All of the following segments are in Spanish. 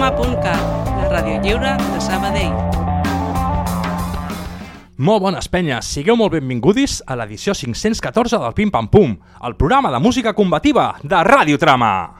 radiotrama.cat, la ràdio lliure de Sabadell. Molt bones penyes, sigueu molt benvingudis a l'edició 514 del Pim Pam Pum, el programa de música combativa de Radiotrama.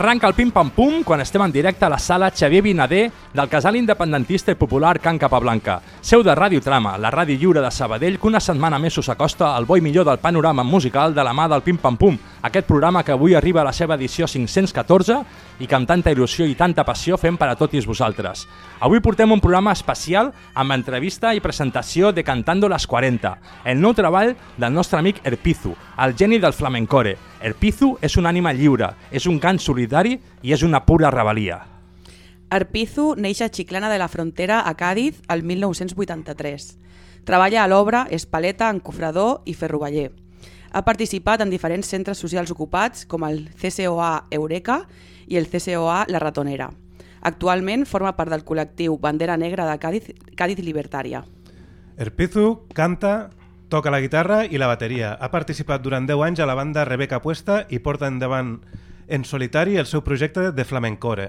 Arranca el pim-pam-pum quan estem en directe a la sala Xavier Vinader del casal independentista i popular Can Capablanca, seu de Ràdio Trama, la ràdio lliure de Sabadell que una setmana més us acosta al bo i millor del panorama musical de la mà del pim-pam-pum, aquest programa que avui arriba a la seva edició 514 i que amb tanta il·lusió i tanta passió fem per a tots vosaltres. Avui portem un programa especial amb entrevista i presentació de Cantando las 40, el nou treball del nostre amic Erpizu, el geni del flamencore. Erpizu és una ànima lliure, és un cant solidari i és una pura rebel·lia. Arpizu neix a Chiclana de la Frontera, a Càdiz, el 1983. Treballa a l'obra Espaleta, Encofrador i Ferroballer. Ha participat en diferents centres socials ocupats com el CCOA Eureka i el CCOA La Ratonera. Actualment forma part del col·lectiu Bandera Negra de Càdiz, Càdiz Libertària. Erpizu canta, toca la guitarra i la bateria. Ha participat durant 10 anys a la banda Rebeca Puesta i porta endavant en solitari el seu projecte de flamencore.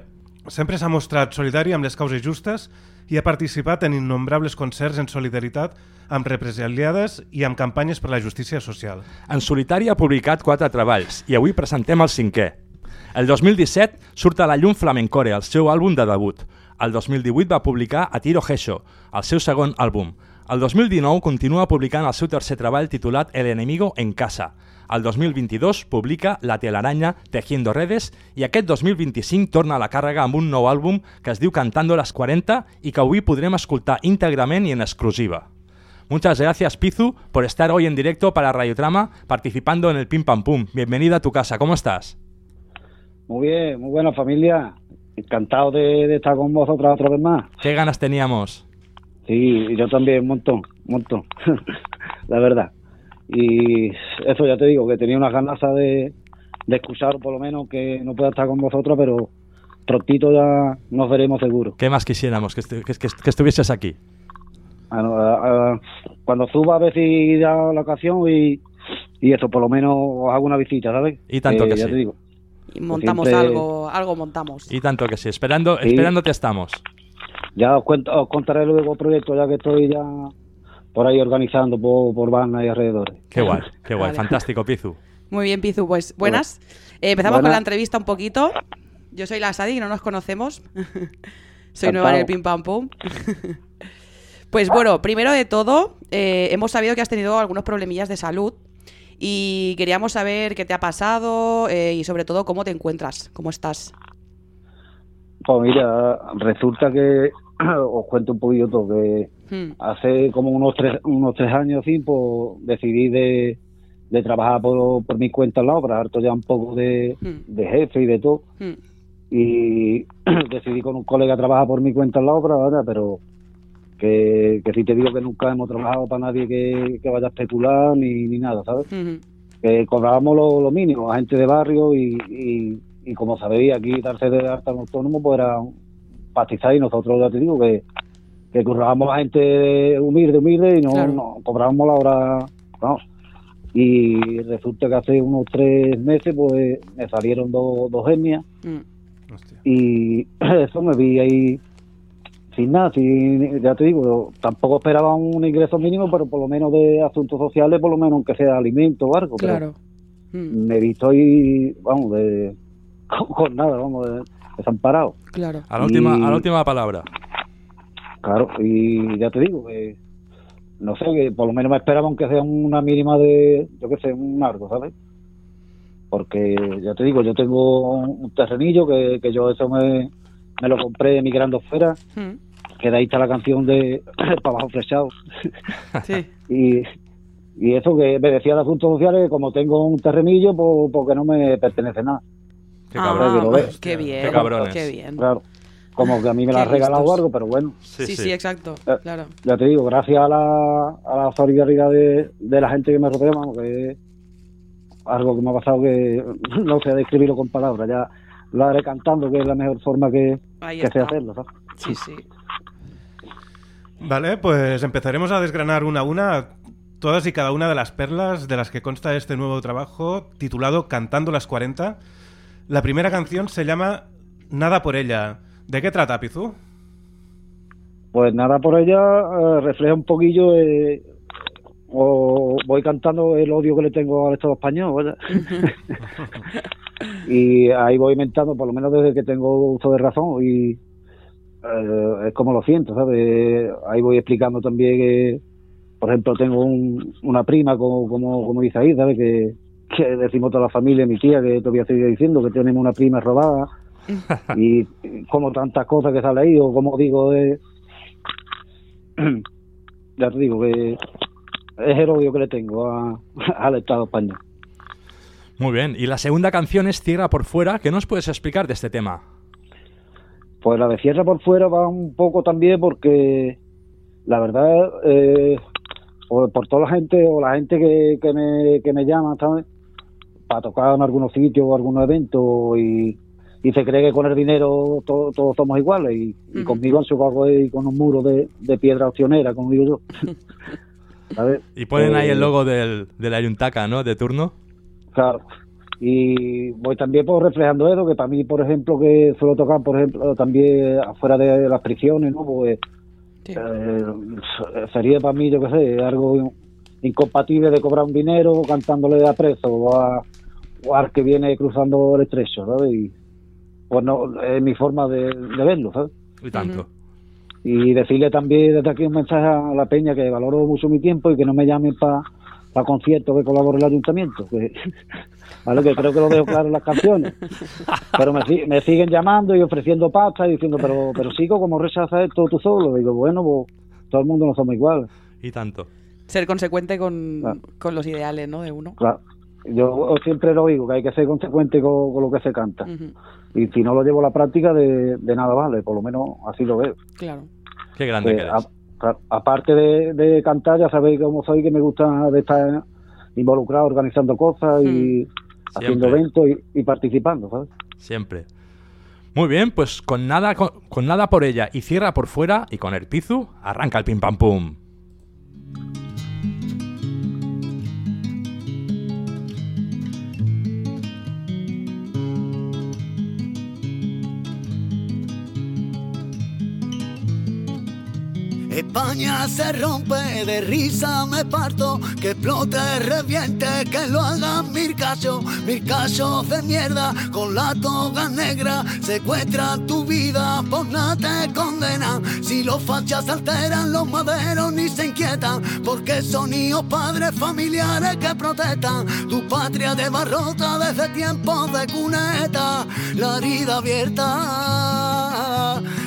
Sempre s'ha mostrat solidari amb les causes justes i ha participat en innombrables concerts en solidaritat amb represaliades i amb campanyes per la justícia social. En solitari ha publicat quatre treballs i avui presentem el cinquè. El 2017 surt a la llum Flamencore, el seu àlbum de debut. El 2018 va publicar A Tiro Gesho, el seu segon àlbum. El 2019 continua publicant el seu tercer treball titulat El enemigo en casa. El 2022 publica La telaranya Tejiendo redes i aquest 2025 torna a la càrrega amb un nou àlbum que es diu Cantando las 40 i que avui podrem escoltar íntegrament i en exclusiva. Muchas gracias, Pizu, por estar hoy en directo para Radiotrama participando en el Pim Pam Pum. Bienvenida a tu casa, ¿cómo estás? Muy bien, muy buena familia. Encantado de, de estar con vosotras otra vez más. ¿Qué ganas teníamos? Sí, yo también, un montón, un montón, la verdad. Y eso ya te digo, que tenía unas ganas de, de escuchar por lo menos que no pueda estar con vosotros, pero prontito ya nos veremos seguro. ¿Qué más quisiéramos? Que, que- que- que estuvieses aquí. Ah, ah, ah, cuando suba a ver si da la ocasión y, y eso, por lo menos os hago una visita, ¿sabes? Y tanto que ya sí. te digo. Y montamos siempre- algo, algo montamos. Y tanto que sí. Esperando, Sí. Esperándote estamos. Ya os, cuento, os contaré luego el proyecto, ya que estoy ya por ahí organizando por, por Barna y alrededores. Qué guay, qué guay. Vale. Fantástico, Pizu. Muy bien, Pizu, pues buenas. Eh, empezamos con la entrevista un poquito. Yo soy la Sadi, no nos conocemos. soy nueva en el Pim Pam Pum. pues bueno, primero de todo, eh, hemos sabido que has tenido algunos problemillas de salud y queríamos saber qué te ha pasado eh, y sobre todo cómo te encuentras, cómo estás. Pues mira, resulta que os cuento un poquillo todo, que Hmm, hace como unos tres, unos tres años así, pues decidí de, de trabajar por, por mi cuenta en la obra, harto ya un poco de, hmm, de jefe y de todo. hmm. y decidí con un colega trabajar por mi cuenta en la obra, ¿verdad? Pero que, que si te digo que nunca hemos trabajado para nadie que, que vaya a especular ni, ni nada, ¿sabes? Que cobrábamos lo, lo mínimo, a gente de barrio y, y, y como sabéis, aquí darse de alta en autónomo pues era un pastizar y nosotros ya te digo que, que currábamos a gente humilde, humilde y no, Claro. no cobrábamos la hora, vamos. Y resulta que hace unos tres meses pues me salieron dos, dos hernias Hmm. Hostia. y eso me vi ahí sin nada, sin, ya te digo, tampoco esperaba un ingreso mínimo, pero por lo menos de asuntos sociales, por lo menos aunque sea alimento o algo, pero Claro. Hmm, me he visto ahí, vamos, de, con, con nada, vamos, de- desamparado. Claro. A la última, Y- a la última palabra. Claro, y ya te digo, que no sé, que por lo menos me esperaba aunque sea una mínima de, yo qué sé, un algo, ¿sabes? Porque ya te digo, yo tengo un terrenillo que, que yo eso me, me lo compré emigrando fuera, Hmm, que de ahí está la canción de para abajo flechado. Sí. Y, y eso que me decía de asuntos sociales, como tengo un terrenillo, pues porque no me pertenece nada. Qué Ah, cabrón. que lo ves. qué bien. Qué cabrones. Qué bien. Claro. como que a mí me la has regalado o algo, pero bueno, Sí, sí, exacto. Eh, Claro. ya te digo, gracias a la, a la solidaridad de, de la gente que me rodea, vamos, que es algo que me ha pasado que no sé describirlo con palabras, ya lo haré cantando, que es la mejor forma que, que sé hacerlo, ¿sabes? Sí, sí. Vale, pues empezaremos a desgranar una a una todas y cada una de las perlas de las que consta este nuevo trabajo titulado Cantando las 40. La primera canción se llama Nada por ella. ¿De qué trata, Pizu? Pues nada, por ella eh, refleja un poquillo, eh, o voy cantando el odio que le tengo al Estado español, ¿verdad? y ahí voy inventando, por lo menos desde que tengo uso de razón, y eh, es como lo siento, ¿sabes? Ahí voy explicando también que, por ejemplo, tengo un- una prima, como, como, como dice ahí, ¿sabes? Que, que decimos toda la familia, mi tía, que todavía sigue diciendo que tenemos una prima robada, y como tantas cosas que sale ahí, o como digo, de ya te digo que es el odio que le tengo a- al Estado español. Muy bien. Y la segunda canción es Tierra por fuera. ¿Qué nos puedes explicar de este tema? Pues la de Cierra por fuera va un poco también porque la verdad, eh, por, por toda la gente o la gente que, que, me, que me llama, ¿sabes? Para tocar en algunos sitios o algunos eventos y, y se cree que con el dinero to- todos somos iguales y, y Ujú. conmigo han ahí con un muro de, de piedra opcionera, como digo yo. Y ponen ahí Eh, el logo del, de la Ayuntaca, ¿no? De turno. Claro. Y voy también por reflejando eso, que para mí, por ejemplo, que suelo tocar, por ejemplo, también afuera de las prisiones, ¿no? Pues Sí. eh, sería para mí, yo qué sé, algo incompatible de cobrar un dinero cantándole a preso o, a, al que viene cruzando el estrecho, ¿sabes? Y, pues no, es mi forma de, de verlo, ¿sabes? Y tanto. Y decirle también desde aquí un mensaje a la peña que valoro mucho mi tiempo y que no me llamen para conciertos que colabore el ayuntamiento. Que, ¿vale? que creo que lo dejo claro en las canciones. Pero me, me siguen llamando y ofreciendo pasta y diciendo, pero pero sigo como rechazas esto tú solo. Digo, bueno, pues todo el mundo no somos iguales. Y tanto. Ser consecuente con, Claro. con los ideales, ¿no? De uno. Claro. Yo siempre lo digo, que hay que ser consecuente con, con lo que se canta. Y si no lo llevo a la práctica, de, de nada vale. Por lo menos así lo veo. Claro. Qué grande que que eres. a- aparte de, de cantar, ya sabéis cómo soy, que me gusta de estar involucrado organizando cosas y haciendo eventos y, y participando, ¿sabes? Siempre. Muy bien, pues con nada, con, con nada por ella y cierra por fuera y con el pizu, arranca el pim pam pum. España se rompe, de risa me parto, que explote, reviente, que lo hagan mil cachos, mil cachos de mierda, con la toga negra, secuestra tu vida, por nada te condenan, si los fachas alteran, los maderos ni se inquietan, porque son hijos, padres, familiares que protestan, tu patria de barrota desde tiempos de cuneta, la herida abierta,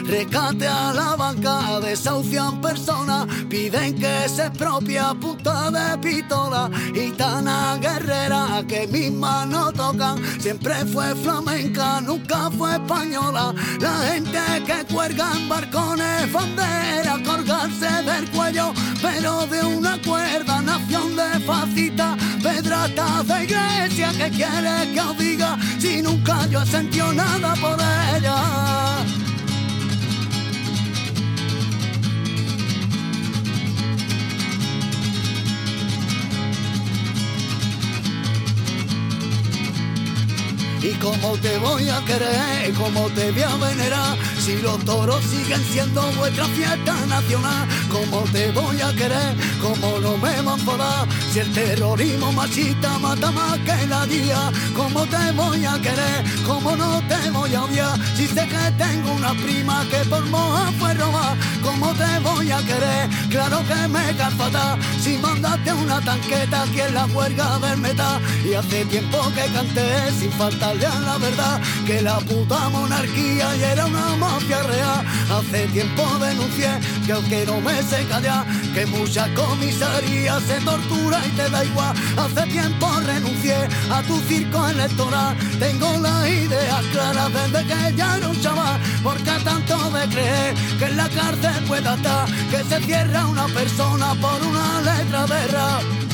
rescate a la banca, desahucian personas, piden que se expropia a punta de pistola, gitana guerrera que misma no tocan, siempre fue flamenca, nunca fue española, la gente que cuelga en barcones bandera, colgarse del cuello, pero de una cuerda, nación de facita, pedrata de iglesia que quiere que os diga, si nunca yo he nada por ella. Cómo te voy a querer, cómo te voy a venerar, si los toros siguen siendo vuestra fiesta nacional. Cómo te voy a querer, cómo no me va a enfadar, si el terrorismo machista mata más que la día. Cómo te voy a querer, cómo no te voy a odiar, si sé que tengo una prima que por moja fue robar. ¿cómo te voy a querer? Claro que me fatal si mandaste una tanqueta aquí en la huelga del metal. Y hace tiempo que canté sin faltarle la verdad que la puta monarquía ya era una mafia real. Hace tiempo denuncié que aunque no me sé callar, que muchas comisarías se tortura y te da igual. Hace tiempo renuncié a tu circo electoral. Tengo la idea clara desde que ya era un chaval. Porque tanto de creer que en la cárcel pueda estar, que se cierra una persona por una letra de rap.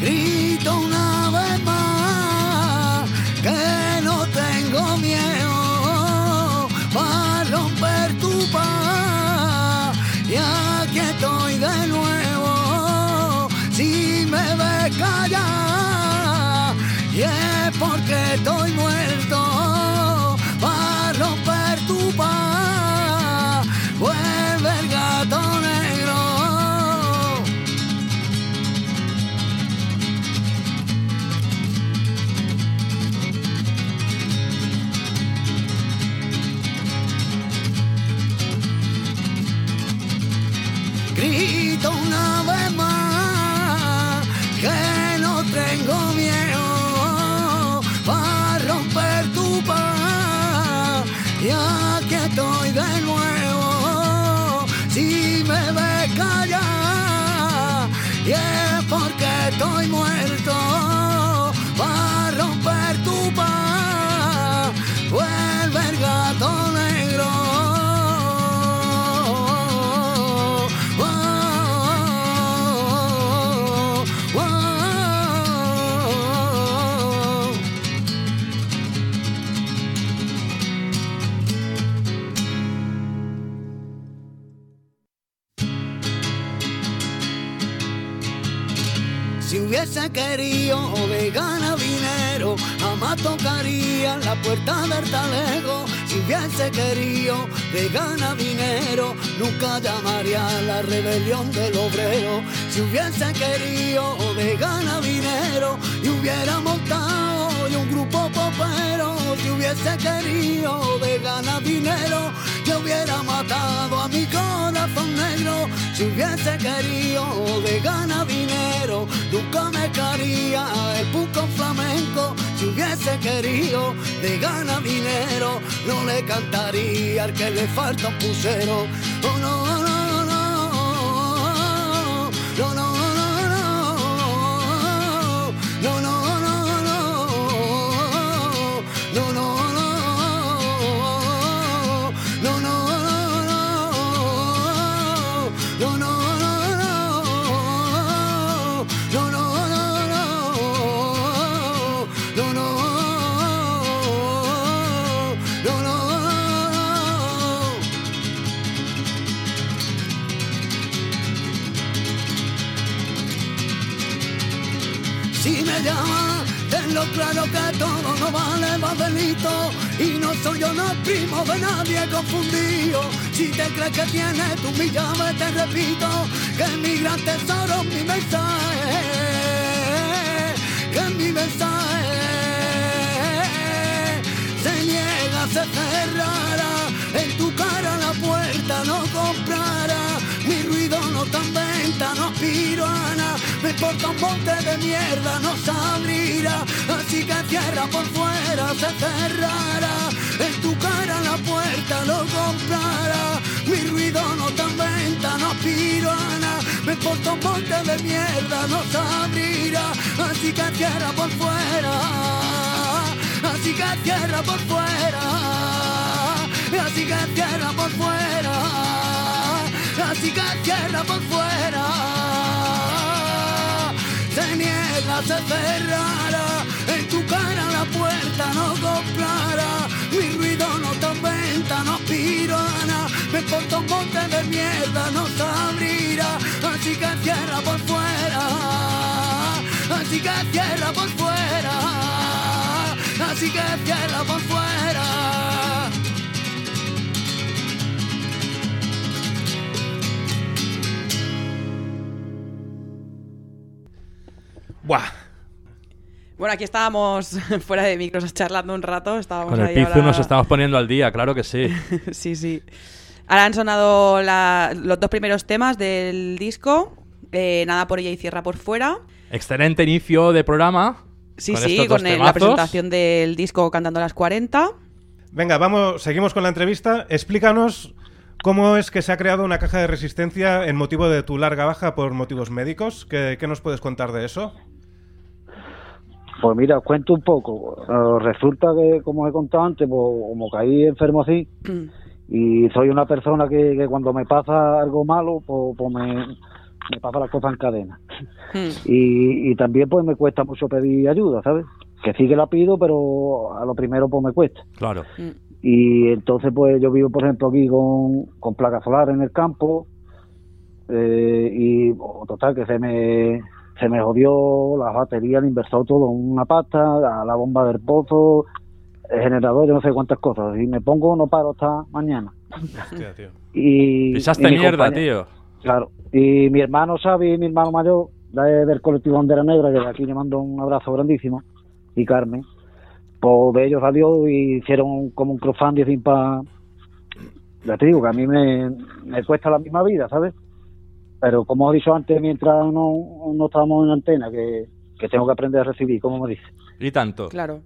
Grito una vez más que no tengo miedo para romper tu paz. Y aquí estoy de nuevo. Si me ves callar, y es porque estoy Hubiese querido de gana dinero, jamás tocaría la puerta del talego. Si hubiese querido de gana dinero, nunca llamaría a la rebelión del obrero. Si hubiese querido de gana dinero y hubiera montado yo un grupo si hubiese querido de gana dinero, yo hubiera matado a mi corazón negro. Si hubiese querido de gana dinero, nunca me caería el puco flamenco. Si hubiese querido de gana dinero, no le cantaría al que le falta un pusero. Oh, no, claro que todo no vale más delito Y no soy yo, no primo de nadie confundido. Si te crees que tienes tu mi llave, te repito Que mi gran tesoro es mi mensaje Que mi mensaje se niega, se cerrará En tu cara la puerta no comprará Mi ruido no está Me importa un monte de mierda, no se abrirá Así que cierra por fuera, se cerrará. En tu cara la puerta lo comprará. Mi ruido no en venta, no aspiro a nada. Me importa un monte de mierda, no se abrirá Así que cierra por fuera. Así que cierra por fuera, así que cierra por fuera, así que cierra por fuera. Se niega, se cerrará, en tu cara la puerta no comprará. Mi ruido no en venta, no aspiro a nada. Me importa un monte de mierda, no se abrirá, así que cierra por fuera, así que cierra por fuera así que cierra por fuera. Buah. Bueno, aquí estábamos fuera de micros charlando un rato. Estábamos Con el ahí Pizu ahora- nos estamos poniendo al día, claro que sí. sí, sí. Ahora han sonado la- los dos primeros temas del disco. eh, Nada por ella y cierra por fuera. Excelente inicio de programa. Sí, con sí, con el- la presentación del disco cantando a las 40. Venga, vamos, seguimos con la entrevista. Explícanos cómo es que se ha creado una caja de resistencia en motivo de tu larga baja por motivos médicos. ¿Qué, qué nos puedes contar de eso? Pues mira, os cuento un poco. Eh, resulta que, como os he contado antes, pues, como caí enfermo así, y soy una persona que, que cuando me pasa algo malo, pues, pues me, me pasa las cosas en cadena. Mm. Y, y también pues me cuesta mucho pedir ayuda, ¿sabes? Que sí que la pido, pero a lo primero pues me cuesta. Claro. Mm. Y entonces pues yo vivo, por ejemplo, aquí con, con placas solares en el campo eh, y oh, total que se me se me jodió la batería, el inversor todo, una pasta, la, la bomba del pozo, el generador, yo no sé cuántas cosas. Y me pongo, no paro hasta mañana. Hostia, tío. Y, Pisaste y mi mierda, tío. Claro. Y mi hermano Xavi, mi hermano mayor, de- del colectivo Bandera Negra, que de aquí le mando un abrazo grandísimo, y Carmen, pues de ellos salió y hicieron como un crowdfunding para... Ya te digo que a mí me, me cuesta la misma vida, ¿sabes? Pero como he dicho antes, mientras no, no estábamos en antena, que, que tengo que aprender a recibir, como me dice. Y tanto. Claro.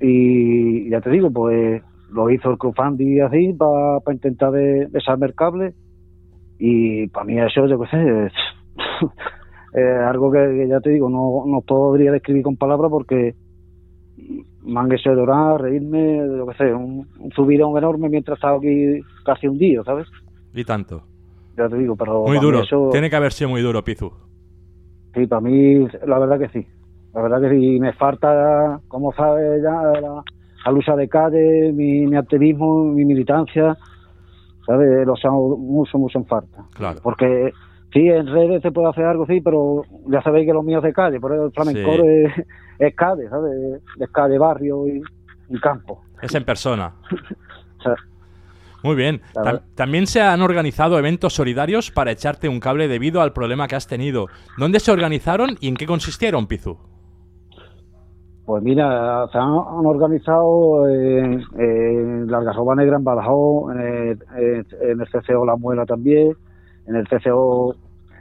Y ya te digo, pues lo hizo el crowdfunding así para intentar de, el cable. Y para mí eso, yo qué sé, es, es algo que, que ya te digo, no, no podría describir con palabras porque me han hecho llorar, reírme, yo qué sé, un, un subidón enorme mientras estaba aquí casi un día, ¿sabes? Y tanto. Ya te digo, pero Muy duro. eso- Tiene que haber sido muy duro, Pizu. Sí, para mí, la verdad que sí. La verdad que sí, me falta, como sabes ya, la, la lucha de calle, mi, mi activismo, mi militancia, ¿sabes? Lo echamos mucho, mucho en falta. Claro. Porque sí, en redes se puede hacer algo, sí, pero ya sabéis que lo mío es de calle, por eso el flamenco Sí. es, es calle, ¿sabes? Es calle, barrio y, y campo. Es en persona. O sea, Muy bien. Tam- también se han organizado eventos solidarios para echarte un cable debido al problema que has tenido. ¿Dónde se organizaron y en qué consistieron, Pizu? Pues mira, se han, han organizado en, en la Negra en Badajoz, en el, en- en el CCO La Muela también, en el CCO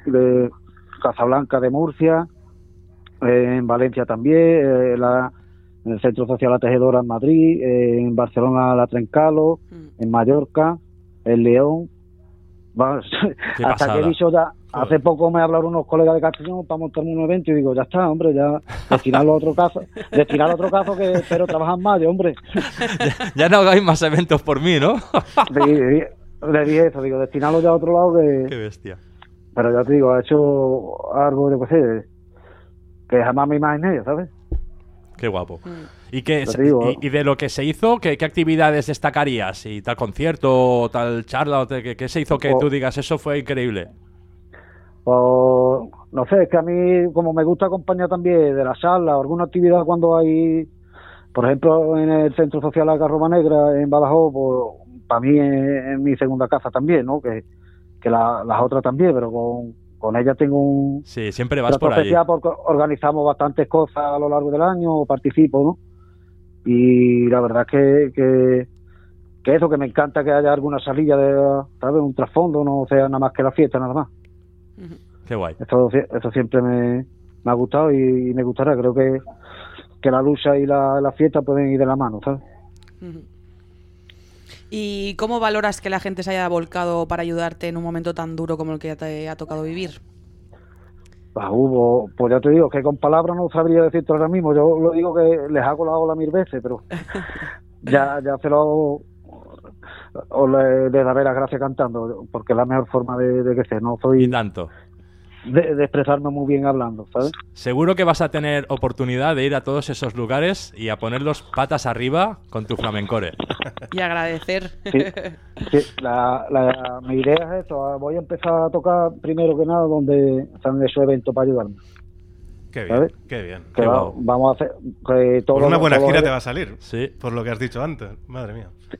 de Casablanca de Murcia, en Valencia también, eh, la- en el Centro Social La Tejedora en Madrid, eh, en Barcelona La Trencalo, Mm. en Mallorca, en León. Qué hasta que he dicho ya, hace poco me hablaron unos colegas de Castellón para montarme un evento y digo, ya está, hombre, ya destinarlo a otro caso, destinarlo a otro caso que espero trabajar más, yo, hombre. ya no hagáis más eventos por mí, ¿no? Le, le- le dije eso, digo, destinarlo ya a otro lado Qué que, bestia. pero ya te digo, ha hecho algo, yo qué sé, que jamás me imaginé, ¿sabes? Qué guapo. Mm. ¿Y, qué, digo. y, y de lo que se hizo, ¿qué, qué actividades destacarías? ¿Y tal concierto, o tal charla? O te- ¿qué, qué se hizo que O- tú digas eso fue increíble? O, no sé, es que a mí, como me gusta acompañar también de la sala o alguna actividad cuando hay, por ejemplo, en el Centro Social Algarroba Negra en Badajoz, pues para mí es, es mi segunda casa también, ¿no? Que, que la- las otras también, pero con, con ella tengo un Sí, siempre vas por allí. especial porque organizamos bastantes cosas a lo largo del año, participo, ¿no? Y la verdad es que, que, que eso, que me encanta que haya alguna salida de, ¿sabes? Un trasfondo, no sea nada más que la fiesta, nada más. Qué guay. Esto, esto siempre me, me ha gustado y, y me gustará. Creo que, que la lucha y la, la fiesta pueden ir de la mano, ¿sabes? ¿Y cómo valoras que la gente se haya volcado para ayudarte en un momento tan duro como el que ya te ha tocado vivir? Pues hubo, pues ya te digo, que con palabras no sabría decirte ahora mismo. Yo lo digo que les hago la ola mil veces, pero ya, ya se lo o le, le daré las gracias cantando, porque es la mejor forma de, de que sea. No Y soy tanto. De, de expresarme muy bien hablando, ¿sabes? Seguro que vas a tener oportunidad de ir a todos esos lugares y a ponerlos patas arriba con tu flamencore. Y agradecer. Sí, sí, la, la- mi idea es eso. Voy a empezar a tocar primero que nada donde están esos eventos para ayudarme. Qué bien, ¿Sabes? qué bien. Qué va- vamos a hacer que Por una buena gira te va a salir. Sí. Por lo que has dicho antes. Madre mía. Sí,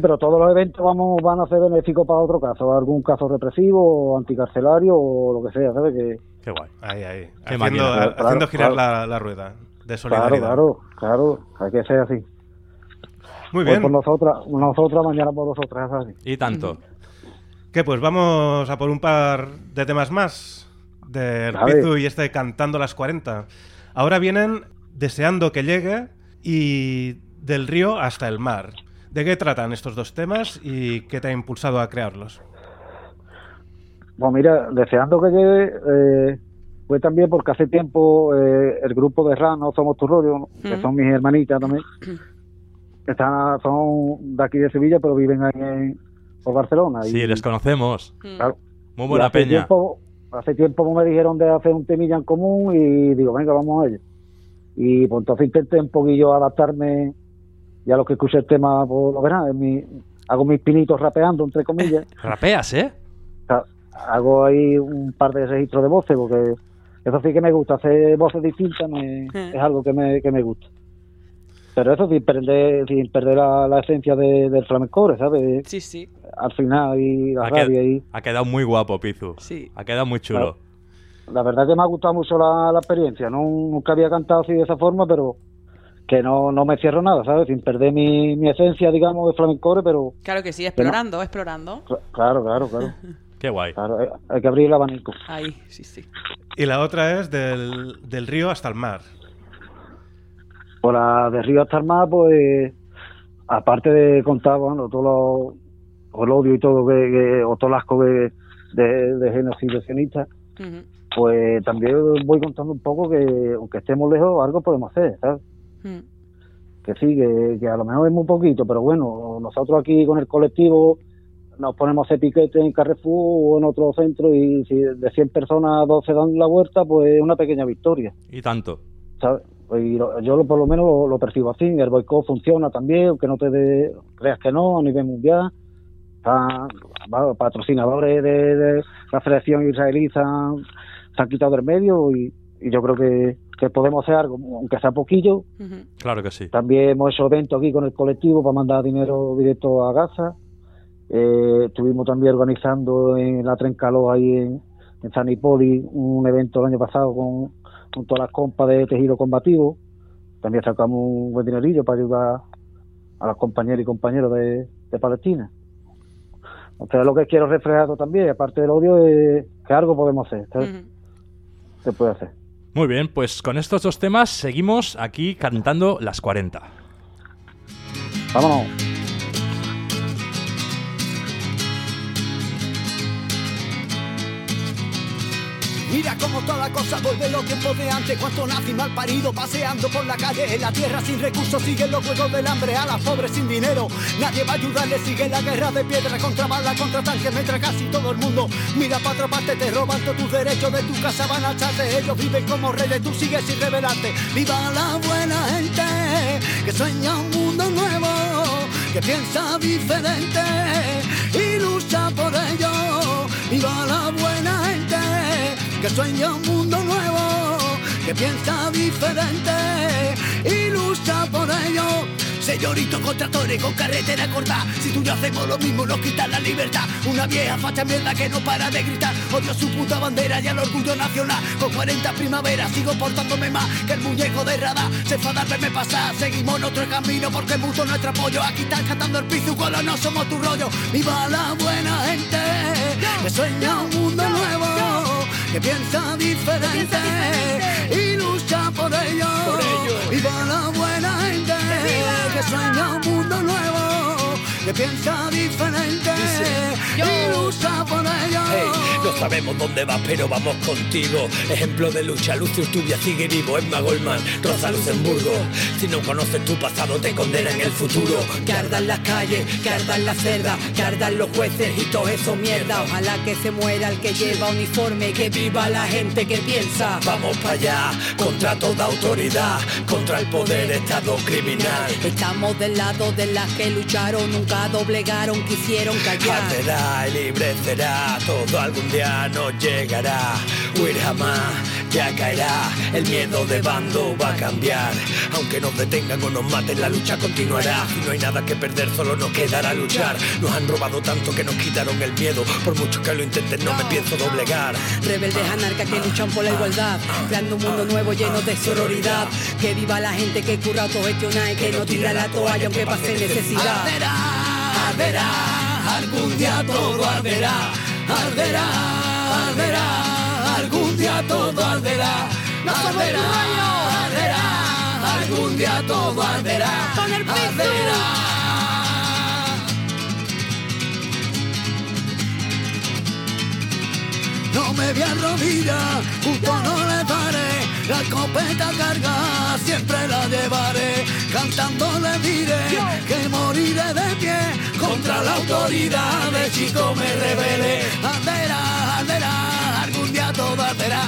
pero todos los eventos vamos van a ser benéficos para otro caso, algún caso represivo o anticarcelario o lo que sea, ¿sabes? Que Qué guay. Ahí, ahí. Qué Haciendo, máquina. ha- Claro, haciendo girar claro. La, la rueda. de Claro, solidaridad. claro, claro, hay que ser así. Muy Hoy bien. por nosotras, nosotras, mañana por vosotras, es así. Y tanto. ¿Qué? Pues vamos a por un par de temas más del ver. Pizu y este Cantando las 40. Ahora vienen Deseando que llegue y Del río hasta el mar. ¿De qué tratan estos dos temas y qué te ha impulsado a crearlos? Pues mira, deseando que llegue, eh, fue también porque hace tiempo eh, el grupo de RAN, no somos tu rollo, ¿no? que Mm. son mis hermanitas también, están, son de aquí de Sevilla, pero viven ahí en por Barcelona. Sí, y, les conocemos. Mm. claro, Muy buena hace peña. Tiempo, hace tiempo me dijeron de hacer un temilla en común y digo, venga, vamos a ello. Y pues entonces intenté un poquillo adaptarme, ya los que escuché el tema, pues lo verán, en mi- hago mis pinitos rapeando, entre comillas. Rapeas, ¿eh? Hago ahí un par de registros de voces porque eso sí que me gusta, hacer voces distintas me- es algo que me, que me gusta. Pero eso sin perder, sin perder la, la esencia de- del flamenco, ¿sabes? Sí, sí, Al final y la Ha, rabia qued- y ha quedado muy guapo, Pizu. sí. Ha quedado muy chulo. Claro. la verdad que me ha gustado mucho la, la experiencia. No, nunca había cantado así de esa forma, pero que no, no me cierro nada, ¿sabes? Sin perder mi, mi esencia, digamos, de flamenco, pero Claro que sí, explorando, explorando. cl- claro, claro, claro. Qué guay. claro hay, hay que abrir el abanico. Ahí, sí, sí. Y la otra es del, del río hasta el mar. Por la de Río hasta el mar, pues, aparte de contar, bueno, todo lo, o el odio y todo, que, que- o todo el asco que, de, de genocidio sionista, pues también voy contando un poco que, aunque estemos lejos, algo podemos hacer, ¿sabes? Que sí, que, que a lo mejor es muy poquito, pero bueno, nosotros aquí con el colectivo nos ponemos piquete en Carrefour o en otro centro y si de 100 personas 12 dan la vuelta, pues es una pequeña victoria. Y tanto. ¿sabes? Y lo- yo por lo menos lo, lo percibo así. El boicot funciona también, aunque no te dé- creas que no, a nivel mundial. Está- va, patrocinadores de, de la Federación Israelí se han, se han quitado del medio y, y yo creo que, que podemos hacer algo, aunque sea poquillo. Claro que sí. También hemos hecho eventos aquí con el colectivo para mandar dinero directo a Gaza. Eh, estuvimos también organizando en la Trencaló, ahí en, en San Hipólito, un evento el año pasado con, con todas las compas de tejido combativo. También sacamos un buen dinerillo para ayudar a los compañeros y compañeros de, de Palestina. Entonces, lo que quiero reflejar también, aparte del odio, es que algo podemos hacer. Se puede hacer. Muy bien, pues con estos dos temas seguimos aquí cantando las 40. Vámonos. Mira cómo toda cosa vuelve los tiempos de antes. Cuánto nazi mal parido paseando por la calle En la tierra sin recursos. Siguen los juegos del hambre A las pobres sin dinero. Nadie va a ayudarle Sigue la guerra de piedra contra bala Contra tanques mientras casi todo el mundo. Mira para otra parte Te roban todos tus derechos De tu casa van a echarte Ellos viven como reyes Tú sigues sin rebelarte Viva la buena gente Que sueña un mundo nuevo Que piensa diferente Y lucha por ello. Viva la buena gente que sueña un mundo nuevo, que piensa diferente y lucha por ello. Señorito con tractores, con carretera corta. Si tú y yo hacemos lo mismo, nos quitan la libertad. Una vieja facha mierda que no para de gritar. Odio su puta bandera y el orgullo nacional. Con 40 primaveras sigo portándome más Que el muñeco de radar. Se enfada al verme pasar Seguimos nuestro camino porque mucho nuestro apoyo. Aquí están cantando el piso cuando no somos tu rollo. Viva la buena gente Que sueña un mundo nuevo Que piensa diferente. Y lucha por ello. Viva la buena gente. Que sueña un mundo nuevo Que piensa diferente Y lucha por ello Hey, no sabemos dónde vas, pero vamos contigo. Ejemplo de lucha, Lucio Urtubia sigue vivo, Emma Goldman, Rosa Luxemburgo. Si no conoces tu pasado, te condena en el futuro. Que ardan las calles, que ardan las cerdas, que ardan los jueces y todo eso mierda. Ojalá que se muera el que lleva uniforme, que viva la gente que piensa. Vamos para allá, contra toda autoridad, contra el poder estado criminal. Estamos del lado de las que lucharon, nunca doblegaron, quisieron callar. Arderá y libre será, todo algún día nos llegará. Huir jamás, ya caerá, el miedo de bando va a cambiar. Aunque nos detengan o nos maten, la lucha continuará. Y no hay nada que perder, solo nos quedará luchar. Nos han robado tanto que nos quitaron el miedo. Por mucho que lo intenten, no me pienso doblegar. Rebeldes anarcas que luchan por la igualdad, creando un mundo nuevo lleno de sororidad. Que viva la gente que cura autogestionar y que, que no tira la toalla aunque pase necesidad arderá, algún día todo arderá, arderá, arderá, algún día todo arderá, arderá, arderá, algún día todo arderá, arderá. No me voy a arrodillar, justo no le va la copeta cargada siempre la llevaré, cantando le diré que moriré de pie contra la autoridad. De chico me rebelé, aldera, aldera, algún día todo aldera,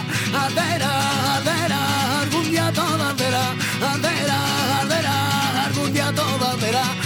andera, andera, algún día todo aldera, andera, andera, algún día todo aldera.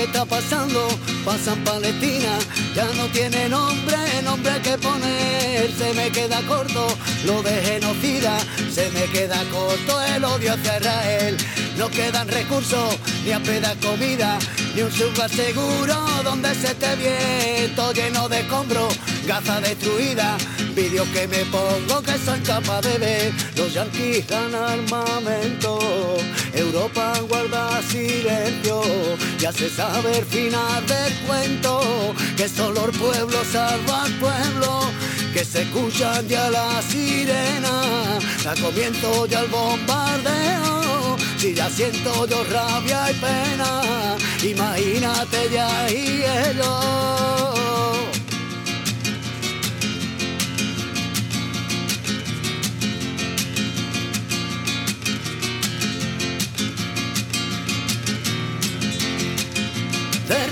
que está pasando, pasa en Palestina, ya no tiene nombre, nombre que poner, se me queda corto, lo de genocida, se me queda corto el odio hacia Israel, no quedan recursos, ni a comida, ni un lugar seguro donde se esté bien, todo lleno de escombros, gaza destruida, vídeos que me pongo que soy capaz de ver, los yanquis dan armamento, Europa guarda silencio, ya se sabe saber final del cuento, que solo el pueblo salva al pueblo, que se escuchan ya la sirena, la comienzo ya el bombardeo, si ya siento yo rabia y pena, imagínate ya y ellos.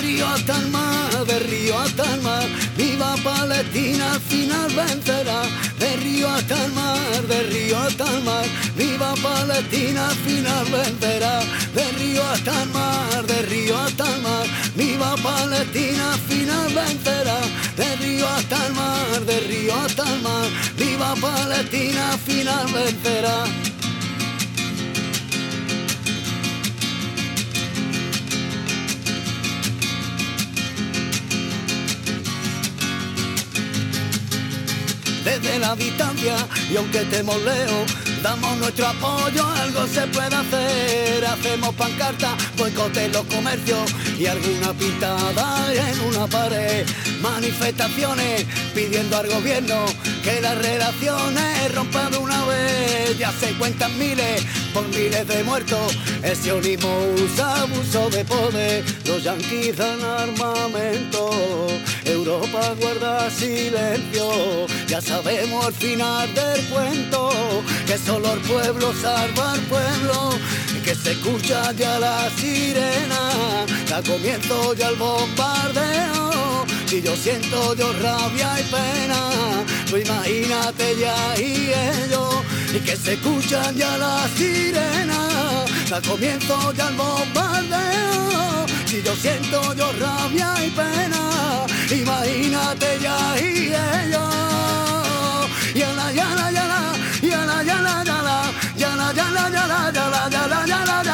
río hasta el mar, de río hasta el mar, viva Palestina, al final vencerá. De río hasta el mar, de río hasta el mar, viva Palestina, al final vencerá. De río hasta el mar, de río hasta el mar, viva Palestina, al final vencerá. De río hasta el mar, de río hasta el mar, viva Palestina, al final vencerá. desde la distancia. Y aunque te moleo, damos nuestro apoyo, algo se puede hacer, hacemos pancarta, boicote los comercios y alguna pintada en una pared, manifestaciones pidiendo al gobierno que las relaciones rompan una vez. Ya se cuentan miles por miles de muertos. El sionismo usa abuso de poder. Los yanquis dan armamento. Europa guarda silencio. Ya sabemos al final del cuento que solo el pueblo salva al pueblo. Que se escucha ya la sirena, da comienzo ya el bombardeo y yo siento yo rabia y pena. Tú imagínate ya y ellos y que se escuchan ya la sirena. Ya comienzo ya el bombardeo. Si yo siento yo rabia y pena, imagínate ya y ellos. Yana, yana, yana, yana, yana, yana, yana, yana, yana, yana, yana, yana, yana,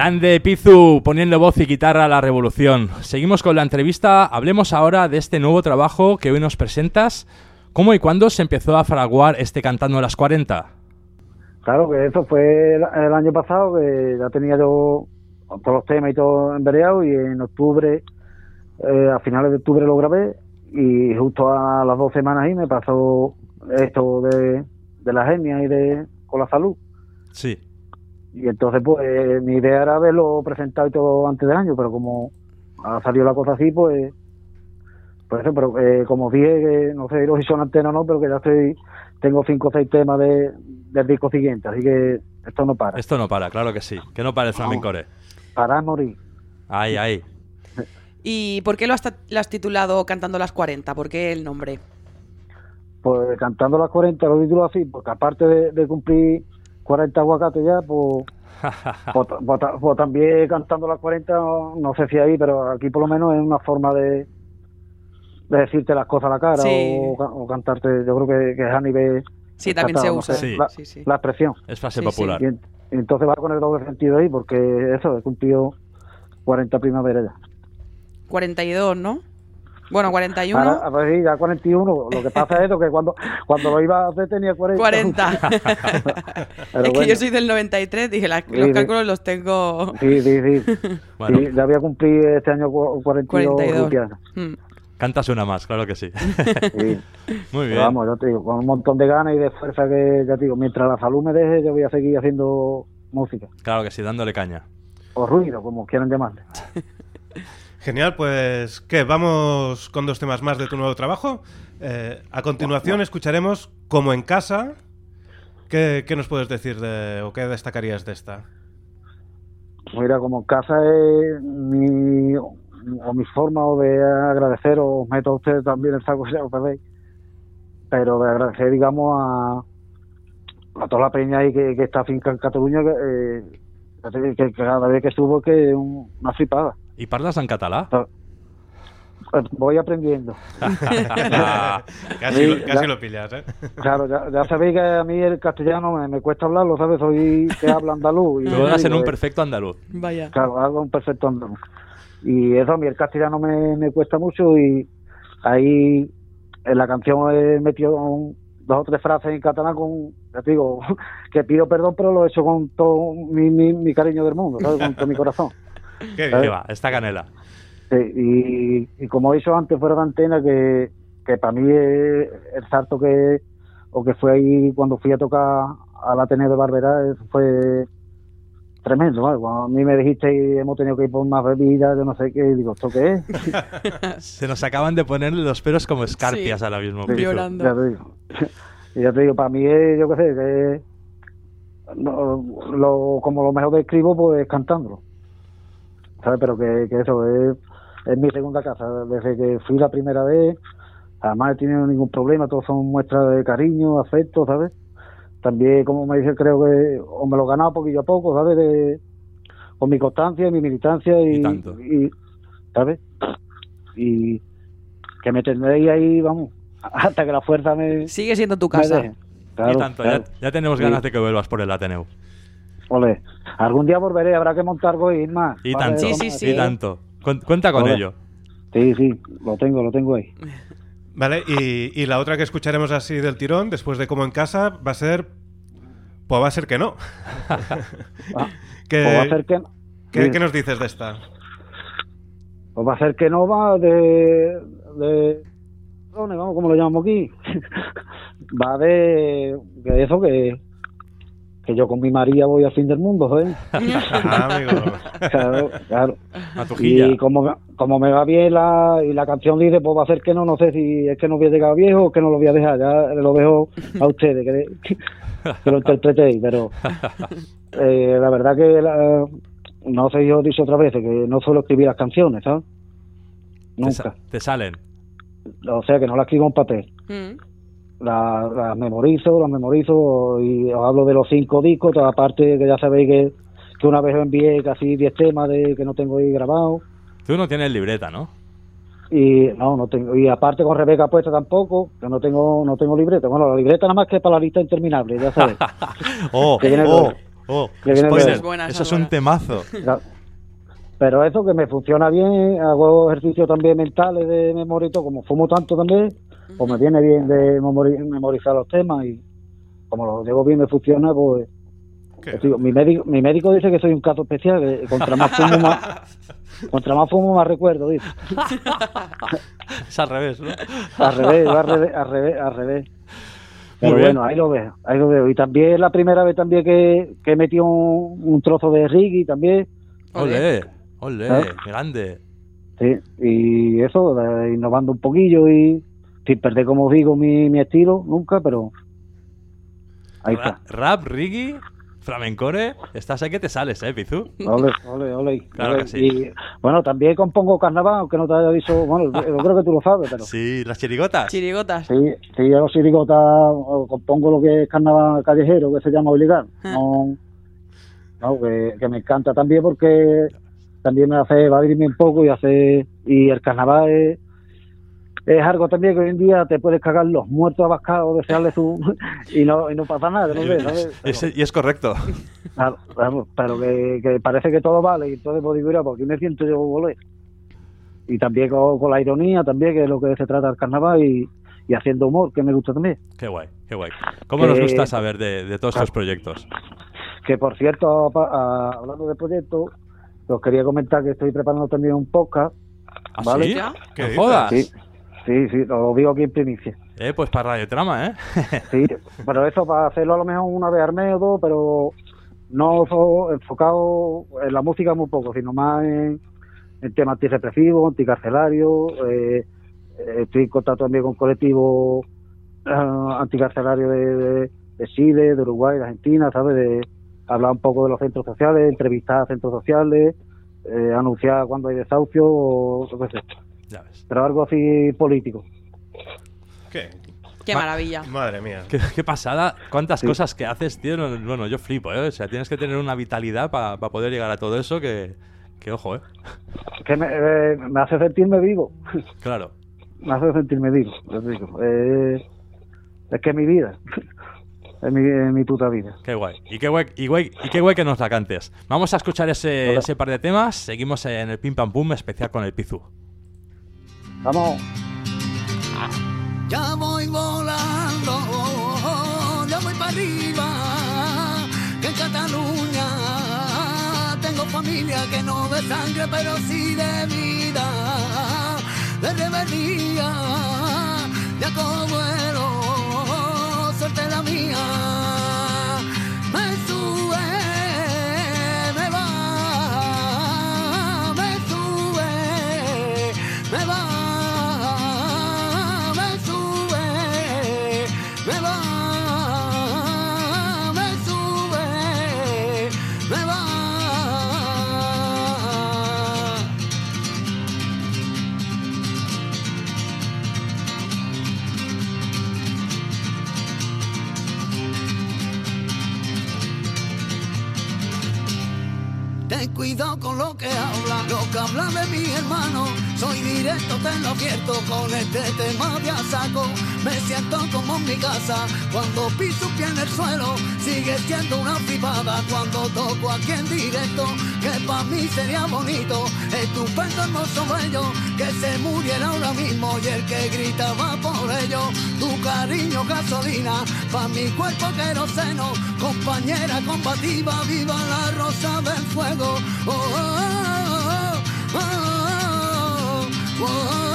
Grande Pizu, poniendo voz y guitarra a la revolución. Seguimos con la entrevista. Hablemos ahora de este nuevo trabajo que hoy nos presentas. ¿Cómo y cuándo se empezó a fraguar este Cantando a las 40? Claro, que eso fue el, año pasado, que ya tenía yo todos los temas y todo envereado, y en octubre, eh, a finales de octubre lo grabé, y justo a las dos semanas ahí me pasó esto de, de la hernia y de con la salud. Sí. Y entonces, pues, mi idea era haberlo presentado y todo antes del año, pero como ha salido la cosa así, pues, pues eso, pero eh, como dije, que no sé si son antenas o no, pero que ya estoy, tengo cinco o seis temas de, del disco siguiente, así que esto no para. Esto no para, claro que sí. Que no para el flamencore. Para a morir. Ahí, ahí. ¿Y por qué lo has, ta- lo has titulado Cantando las 40? ¿Por qué el nombre? Pues cantando las 40 lo titulo así, porque aparte de, de cumplir 40 aguacates ya, pues, pues, pues pues también cantando las 40, no sé si ahí, pero aquí por lo menos es una forma de, de decirte las cosas a la cara Sí. o, o cantarte, yo creo que, que es a nivel... Sí, también se estatal, no usa. sé, Sí. La, Sí, sí. la expresión. Es frase Sí, popular. Y, en- y entonces va con el doble sentido ahí, porque eso, he cumplido 40 primaveras ya. 42, ¿no? Bueno, 41. Ahora, ver, sí, ya 41, lo que pasa es que cuando, cuando lo iba a hacer tenía 40. 40. Pero es que bueno. yo soy del 93, dije, la- Sí, los sí. cálculos los tengo Sí, sí, sí. Bueno. Sí, ya voy a cumplir este año cu- 42, 42. rupias. Mm. Cantas una más, claro que sí. Sí. Muy Pero bien. vamos, yo te digo, con un montón de ganas y de fuerza que, ya te digo, mientras la salud me deje, yo voy a seguir haciendo música. Claro que sí, dándole caña. O ruido, como quieran llamarle. Genial, pues ¿qué? Vamos con dos temas más de tu nuevo trabajo. Eh, a continuación escucharemos Como en casa. ¿Qué, qué nos puedes decir de, o qué destacarías de esta? Mira, como en casa es mi, o mi forma o de agradecer, o os meto a ustedes también el saco si os perdéis, pero de agradecer, digamos, a, a toda la peña ahí que, que está finca en Cataluña, que, eh, que, que cada vez que subo que es un- una flipada. ¿Y parlas en catalá? Pues voy aprendiendo. casi Sí, lo, casi ya. lo pillas, ¿eh? Claro, ya, ya sabéis que a mí el castellano me, me cuesta hablarlo, ¿sabes? Soy que habla andaluz. Y Tú hablas en un eh, perfecto andaluz. Vaya. Claro, hablo un perfecto andaluz. Y eso a mí el castellano me, me cuesta mucho y ahí en la canción he metido un- dos o tres frases en catalán con, ya te digo, que pido perdón, pero lo he hecho con todo mi, mi, mi cariño del mundo, ¿sabes? Con todo mi corazón. Qué ¿Qué bien. va? Esta canela. Sí, y, y como he dicho antes fuera de antena, que, que para mí eh, el salto que, o que fue ahí cuando fui a tocar al Ateneo de Barberá, eso fue tremendo. ¿vale? Cuando a mí me dijiste y hemos tenido que ir por más bebidas, yo no sé qué, digo, ¿esto qué es? Se nos acaban de poner los pelos como escarpias Sí. ahora mismo. Llorando. Ya te digo. Y ya te digo, para mí es, yo qué sé, que no, lo, como lo mejor describo, pues cantándolo. ¿Sabes? Pero que, que eso es, es mi segunda casa. Desde que fui la primera vez, además he tenido ningún problema, todos son muestras de cariño, afecto, ¿sabes? También, como me dice, creo que o me lo he ganado poquillo a poco, ¿sabes? De, con mi constancia, mi militancia y, Y tanto. y- ¿sabes? Y que me tendréis ahí, vamos, hasta que la fuerza me, Sigue siendo tu casa. Claro, y tanto, claro. ya, ya tenemos Sí. ganas de que vuelvas por el Ateneu. Ole. Algún día volveré, habrá que montar Goin más. Y Vale, tanto, Sí, vamos sí, a sí. y tanto. Cuen- Cuenta con ello. Sí, sí, lo tengo, lo tengo ahí. Vale, y, y la otra que escucharemos así del tirón, después de Como en casa, va a ser... Pues va a ser que no. Ah, ¿Qué, Pues va a ser que, qué- sí, qué nos dices de esta? pues va a ser que no va de, de vamos, como lo llamamos aquí. va de, de eso que, que yo con mi María voy al fin del mundo. Ah, amigo. Claro, claro. A tu jilla. Y como, me- como me va bien la, y la canción dice, pues va a ser que no, no sé si es que no voy a llegar viejo o que no lo voy a dejar, ya lo dejo a ustedes, que, que lo interpretéis, pero eh, la verdad que la- no sé, yo he dicho otras veces que no suelo escribir las canciones, ¿sabes? Te, sa- Nunca. te salen. O sea, que no las escribo en papel. Mm. Las las memorizo, las memorizo y os hablo de los cinco discos, toda parte que ya sabéis que, que una vez os envié casi 10 temas de que no tengo ahí grabados. Tú no tienes libreta, ¿no? y no no tengo y aparte con Rebeca puesta tampoco que no tengo no tengo libreta bueno la libreta nada más que para la lista interminable ya sabes Oh, Que viene oh, Oh, Que viene spoiler, de- Es buena, eso es es un buena. temazo. Pero eso que me funciona bien, hago ejercicios también mentales de memoria y todo, como fumo tanto también, pues me viene bien de memori- memorizar los temas y como lo llevo bien me funciona, pues pues digo, mi médico, mi médico dice que soy un caso especial, que contra más fumo más, contra más fumo más recuerdo, dice. Es al revés, ¿no? Al revés, al revés, al revés, al revés. Pero Muy bien. bueno, ahí lo veo, ahí lo veo. Y también la primera vez también que, que metí un, un trozo de reggae también, Ole, ole, ¿Eh? grande. sí, y eso, de- innovando un poquillo y sin perder, como digo, mi, mi estilo, nunca, pero ahí Ra- está. Rap, reggae, flamencore, estás ahí que te sales, ¿eh, Pizu? Ole, ole, ole. Claro ole. que sí. Y bueno, también compongo carnaval, aunque no te haya dicho, bueno, yo creo que tú lo sabes, pero Sí, las chirigotas. Chirigotas. Sí, sí, yo sirigota o compongo lo que es carnaval callejero, que se llama obligar. No, no, que, que me encanta también porque también me hace evadirme un poco y hace y el carnaval es, es algo también que hoy en día te puedes cagar los muertos abascados, desearles su y no y no pasa nada, ¿no ves? ¿sabes? Pero, Ese- y es correcto. claro, claro, pero que, que parece que todo vale y entonces pues digo, mira, aquí me siento yo volver. Y también con, con la ironía, también, que es lo que se trata el carnaval y, y haciendo humor, que me gusta también. Qué guay, qué guay. ¿Cómo nos gusta saber de, de todos estos proyectos? Que por cierto, a- hablando de proyectos, os quería comentar que estoy preparando también un podcast. ¿Ah, Vale. sí? ¿Ya? ¿Qué ¿No jodas? Sí, sí, sí, lo digo aquí en primicia. Eh, pues para Radiotrama, ¿eh? Sí, pero eso para hacerlo a lo mejor una vez al mes o dos, pero no enfocado en la música muy poco, sino más en, en temas antirrepresivos, anticarcelarios. Eh, estoy en contacto también con colectivos eh, anticarcelarios de, de, de Chile, de Uruguay, de Argentina, ¿sabes? De hablar un poco de los centros sociales, entrevistar a centros sociales, eh, anunciar cuando hay desahucio o qué sé, Ya ves. pero algo así político. ¿Qué? Qué maravilla. Madre mía. Qué, qué pasada, cuántas Sí. cosas que haces, tío. No- Bueno, yo flipo, ¿eh? O sea, tienes que tener una vitalidad para poder llegar a todo eso que, que ojo, ¿eh? Que me, eh, me hace sentirme vivo. Claro. me hace sentirme vivo, digo. Eh, es que es mi vida. es, mi, es mi puta vida. Qué guay. Y qué guay, y guay, y qué guay que nos la cantes. Vamos a escuchar ese, Hola. ese par de temas. Seguimos en el Pim Pam Pum especial con el Pizu. Vamos. Ya voy volando, ya voy para arriba, que en Cataluña tengo familia que no de sangre, pero sí de vida, de rebeldía, ya como vuelo, suerte la mía, cuidado con lo que habla, lo que habla de mi hermano. Soy directo, te lo advierto, con este tema de a saco. Me siento como en mi casa, cuando piso un pie en el suelo. Sigue siendo una flipada cuando toco aquí en directo. Que para mí sería bonito, estupendo, hermoso, bello. Que se muriera ahora mismo y el que gritaba por ello. Tu cariño, gasolina, pa' mi cuerpo queroseno. Compañera combativa, viva la rosa del fuego. Oh, oh, oh, 我。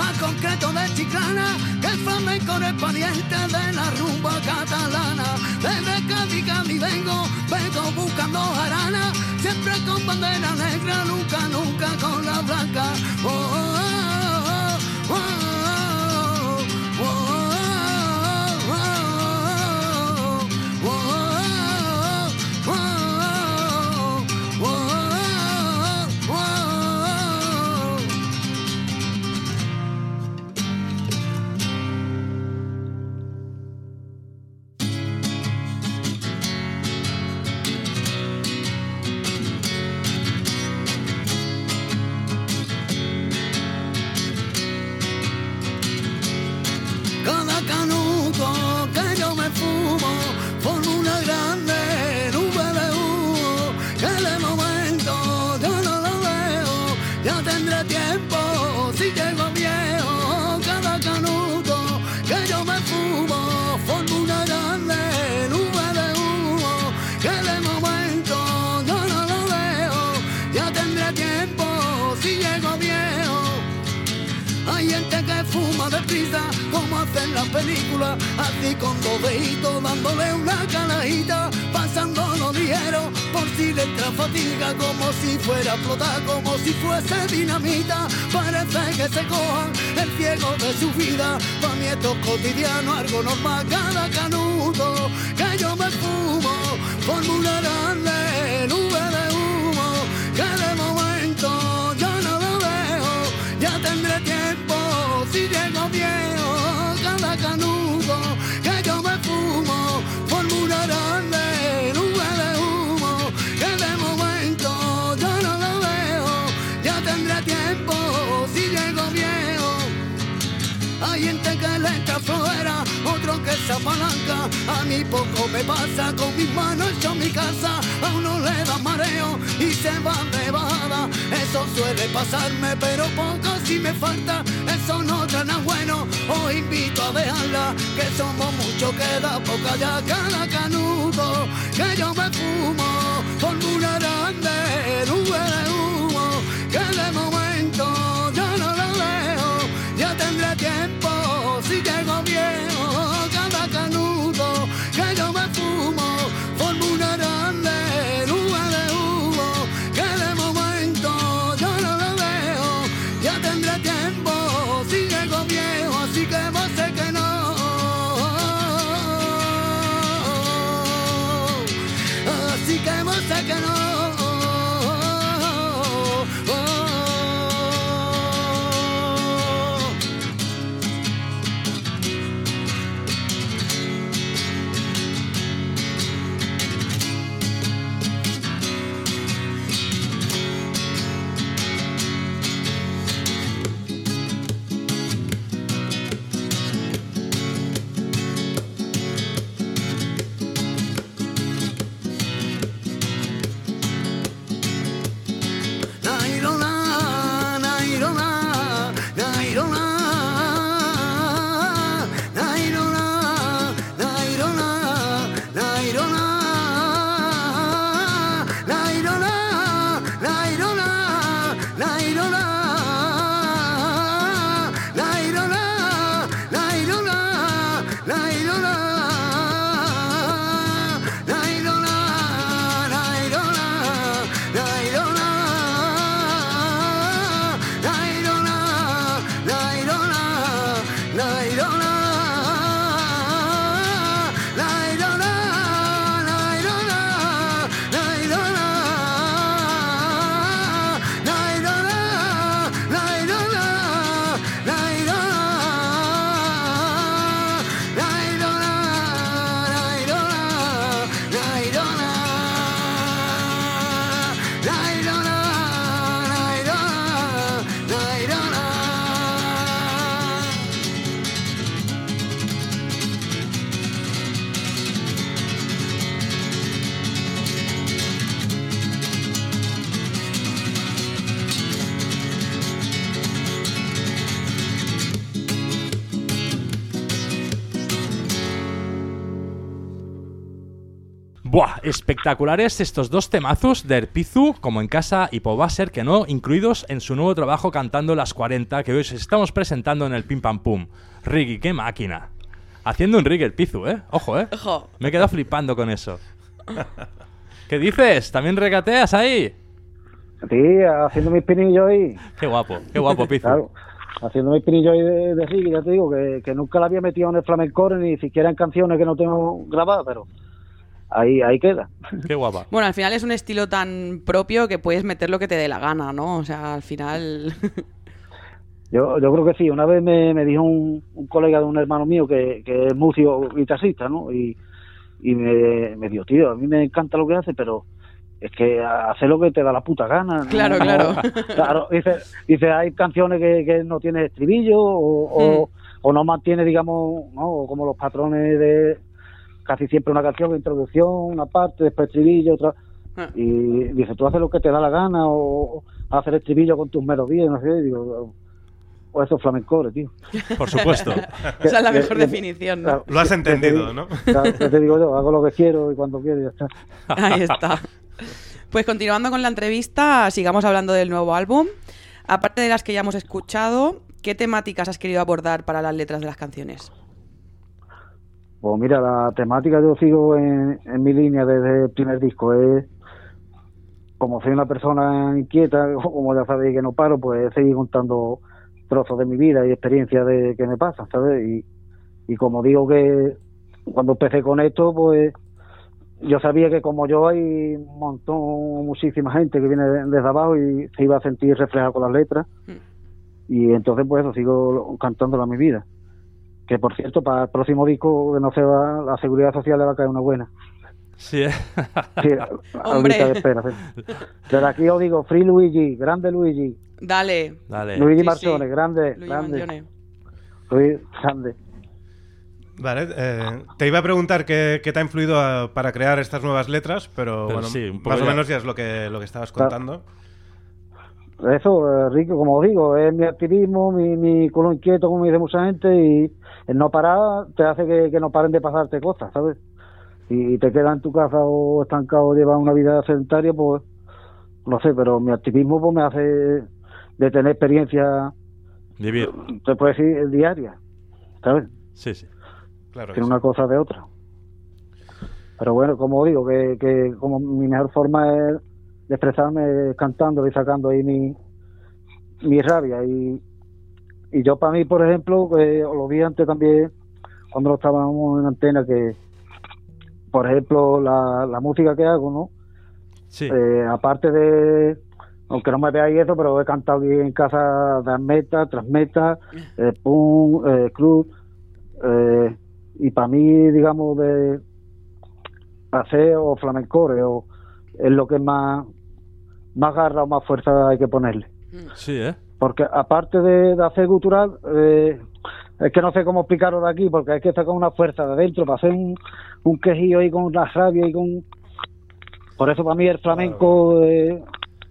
Más concreto de Chiclana, que el flamenco es pariente de la rumba catalana. Desde Cádiz, Cádiz vengo, vengo buscando jarana, siempre con bandera negra, nunca, nunca con la blanca. Oh, oh, oh, así con dos deditos dándole una calajita, pasando los ligeros, por si le entra fatiga, como si fuera a como si fuese dinamita. Parece que se cojan el ciego de su vida, para mí esto es cotidiano, algo normal, cada canuto que yo me fumo, forma mí poco me pasa, con mis manos hecho mi casa. A uno le da mareo y se va de bajada. Eso suele pasarme, pero poco si me falta. Eso no trae nada bueno, os invito a dejarla. Que somos muchos, queda poca ya cada canudo. Que yo me fumo, con una grande nube de humo. Que de momento yo no lo veo ya tendré tiempo si llego viejo Buah, espectaculares estos dos temazos de Erpizu, como en casa y Pobaser, que no, incluidos en su nuevo trabajo cantando las 40 que hoy os estamos presentando en el Pim Pam Pum. Riggy, qué máquina. Haciendo un rig Erpizu, ¿eh? Ojo, ¿eh? Ojo. Me he quedado flipando con eso. ¿Qué dices? ¿También regateas ahí? Sí, haciendo mis pinillos ahí. Qué guapo, qué guapo, Pizu. Claro, haciendo mis pinillos ahí de, de reggae, ya te digo, que, que nunca la había metido en el flamenco ni siquiera en canciones que no tengo grabadas, pero ahí, ahí queda. Qué guapa. Bueno, al final es un estilo tan propio que puedes meter lo que te dé la gana, ¿no? O sea, al final... Yo, yo creo que sí. Una vez me, me dijo un, un colega de un hermano mío que, que es músico guitarrista, ¿no? Y, y me, me dijo, tío, a mí me encanta lo que hace, pero es que hace lo que te da la puta gana. ¿no? Claro, No- claro. claro, dice, dice, hay canciones que, que no tiene estribillo o, o, Mm. o no mantiene, digamos, ¿no? como los patrones de casi siempre una canción, introducción, una parte, después estribillo, otra. Ah. Y dice, tú haces lo que te da la gana o, o hacer estribillo con tus melodías, no sé, y digo, o eso es flamenco, tío. Por supuesto. Esa es la mejor que- definición, ¿no? claro, Lo has te entendido, ¿no? Claro, te digo yo, hago lo que quiero y cuando quiero y ya está. Ahí está. Pues continuando con la entrevista, sigamos hablando del nuevo álbum. Aparte de las que ya hemos escuchado, ¿qué temáticas has querido abordar para las letras de las canciones? Pues mira, la temática yo sigo en, en mi línea desde el primer disco. Es como soy una persona inquieta, como ya sabéis que no paro, pues seguir contando trozos de mi vida y experiencias de que me pasan, ¿sabes? Y, y como digo que cuando empecé con esto, pues yo sabía que como yo hay un montón, muchísima gente que viene de- desde abajo y se iba a sentir reflejada con las letras. Y entonces pues eso, sigo cantándola mi vida. Que por cierto, para el próximo disco que no se va, la seguridad social le va a caer una buena. Sí, ¿eh? Sí, Hombre. de espera, sí. Desde aquí os digo, Free Luigi, grande Luigi, Dale, Dale. Luigi Sí, grande, Luigi grande, Mangione. Luigi, grande. Vale, eh, te iba a preguntar qué, qué te ha influido a- para crear estas nuevas letras, pero, Pero bueno, sí, más o menos ya es lo que, lo que estabas Claro. contando. Eso, eh, Rico, como os digo, es mi activismo, mi, mi culo inquieto, como dice mucha gente, y el no parar te hace que, que no paren de pasarte cosas, ¿sabes? Si te quedas en tu casa o estancado o llevas una vida sedentaria, pues no sé, pero mi activismo pues me hace de tener experiencia, Vivir. se puede decir, diaria, ¿sabes? Sí, sí. Claro que que sí. una cosa de otra. Pero bueno, como digo, que, que como mi mejor forma es de expresarme es cantando y sacando ahí mi, mi rabia. Y, y yo para mí, por ejemplo, os lo vi antes también, cuando lo estábamos en antena, que por ejemplo la, la música que hago, ¿no? Sí. Eh, aparte de, aunque no me veáis eso, pero he cantado aquí en casa de meta, tras meta, eh, punk, eh, cruz, eh, y para mí, digamos, de hacer o flamencore o es lo que más más garra o más fuerza hay que ponerle. Sí, ¿eh? Porque aparte de, de hacer cultural, eh, es que no sé cómo explicarlo de aquí, porque hay que estar con una fuerza de adentro para hacer un, un quejillo ahí con una rabia y con... Por eso para mí el flamenco eh,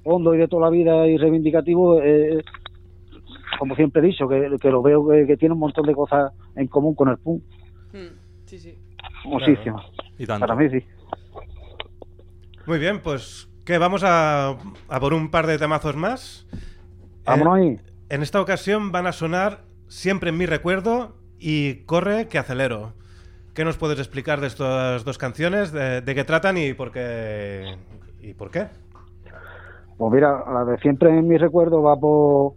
hondo y de toda la vida y reivindicativo, eh, como siempre he dicho, que, que lo veo que, que tiene un montón de cosas en común con el punk, Mm, Sí, sí. muchísimas. Y tanto. Para mí sí. Muy bien, pues ¿qué? Vamos a, a por un par de temazos más. Vámonos Eh, ahí. En esta ocasión van a sonar Siempre en mi recuerdo y Corre que acelero. ¿Qué nos puedes explicar de estas dos canciones? ¿De, de qué tratan y por qué? ¿Y por qué? Pues mira, la de siempre en mi recuerdo va por,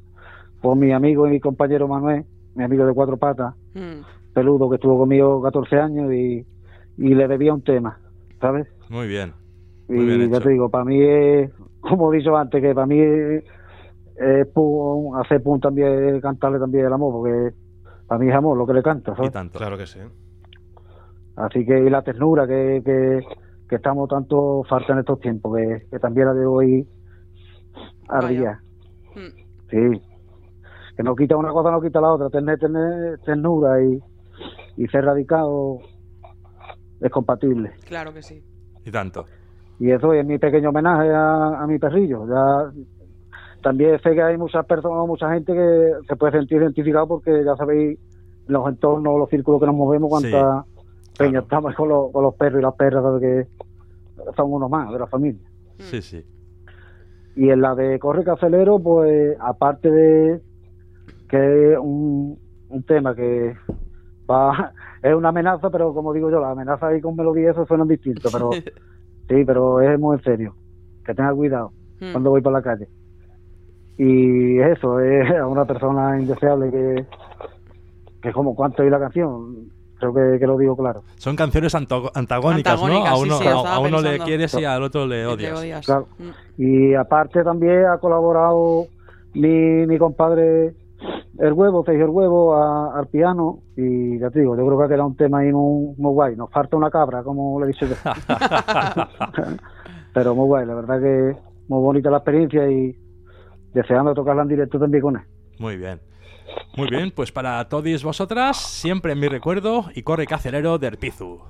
por mi amigo y mi compañero Manuel, mi amigo de cuatro patas, Mm, peludo, que estuvo conmigo 14 años y, y le debía un tema, ¿sabes? Muy bien. Y Muy bien ya hecho. te digo, para mí es, como he dicho antes, que para mí es, es pum- hacer pum también, cantarle también el amor, porque para mí es amor lo que le canta, Y tanto. Claro que sí. Así que y la ternura que, que, que estamos tanto falta en estos tiempos, que, que también la debo ir a Vaya. rillar. mm. Sí. Que no quita una cosa, no quita la otra. Tener, tener ternura y, y ser radicado es compatible. Claro que sí. Y tanto. Y eso es mi pequeño homenaje a, a mi perrillo. Ya también sé que hay muchas personas, mucha gente que se puede sentir identificado porque ya sabéis los entornos, los círculos que nos movemos, cuántas peñas estamos con los, con los perros y las perras, ¿sabes? Que son uno más de la familia. Sí, sí. Y en la de Corre que acelero, pues aparte de que es un, un tema que va, es una amenaza, pero como digo yo, las amenazas ahí con melodía eso suenan distintos, pero sí, pero es muy en serio. Que tenga cuidado Mm. cuando voy por la calle. Y eso, es a una persona indeseable que, que es como cuánto oí la canción, creo que, que lo digo claro. Son canciones anto- antagónicas, ¿no? Antagónicas, A uno, sí, a- estaba a uno le quieres y al otro le odias. odias. Claro. Mm. Y aparte también ha colaborado mi, mi compadre El Huevo, Sergio El Huevo, a- al piano. Y ya te digo, yo creo que ha quedado un tema ahí muy, muy guay. Nos falta una cabra, como le he dicho yo. Pero muy guay, la verdad que muy bonita la experiencia y deseando tocarla en directo también con él. Muy bien. Muy bien, pues para todos vosotras, siempre en mi recuerdo y corre cacerero del Pizu.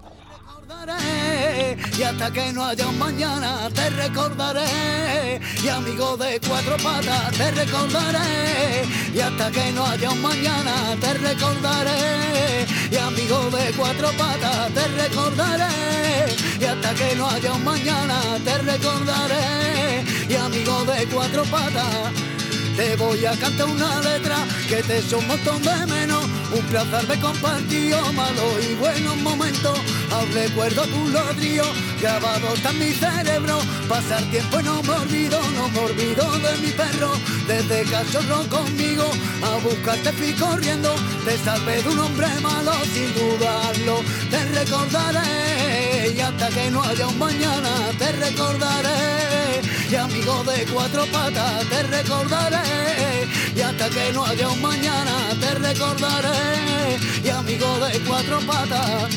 Y hasta que no haya un mañana te recordaré. Y amigo de cuatro patas te recordaré. Y hasta que no haya un mañana te recordaré. Y amigo de cuatro patas te recordaré. Y hasta que no haya un mañana te recordaré. Y amigo de cuatro patas te voy a cantar una letra que te echa un montón de menos. Un placer de compartido malos y buenos momentos. Aún recuerdo tu ladrillo grabado está en mi cerebro. Pasar tiempo y no me olvido, no me olvido de mi perro. Desde cachorro conmigo a buscarte fui corriendo. Te salvé de un hombre malo sin dudarlo. Te recordaré y hasta que no haya un mañana te recordaré. Y amigo de cuatro patas te recordaré. Y hasta que no haya un mañana te recordaré. Y amigo de cuatro patas.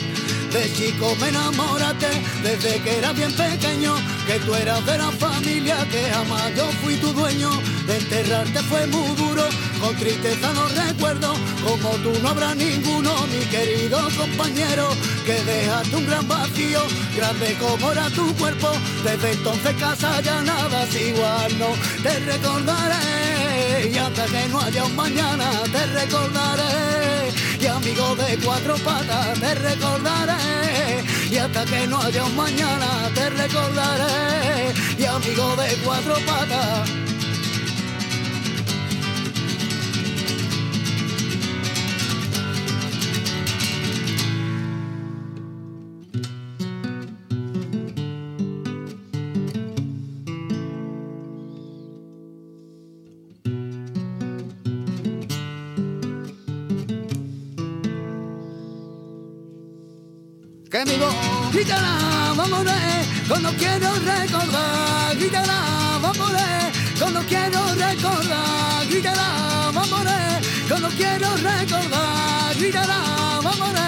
De chico me enamoraste desde que era bien pequeño, que tú eras de la familia, que jamás yo fui tu dueño. De enterrarte fue muy duro, con tristeza no recuerdo, como tú no habrá ninguno, mi querido compañero, que dejaste un gran vacío, grande como era tu cuerpo. Desde entonces casa ya nada es igual, no te recordaré. Y hasta que no haya un mañana te recordaré. Y amigo de cuatro patas te recordaré. Y hasta que no haya un mañana te recordaré. Y amigo de cuatro patas. Cuando quiero recordar, gritará, vámonos, cuando quiero recordar, gritará, vámonos, cuando quiero recordar, gritará, vámonos.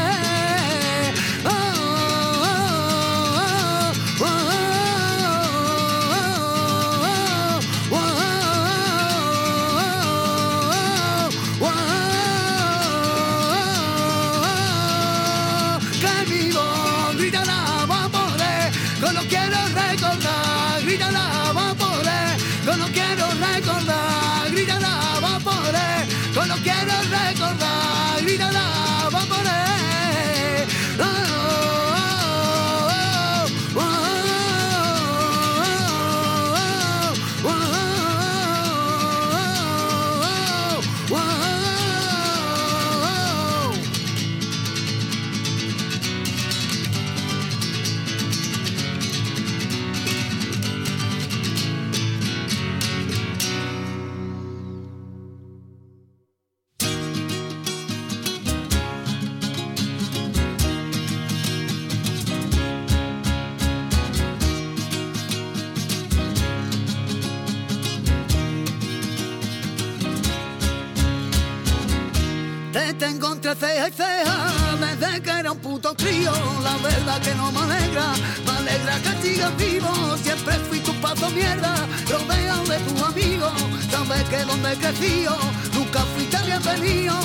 Entre y ceja desde que era un puto crío. La verdad que no me alegra, me alegra que sigas vivo. Siempre fui tu paso mierda, rodeado de tus amigos. Sabes que donde he crecido, nunca fuiste bienvenido.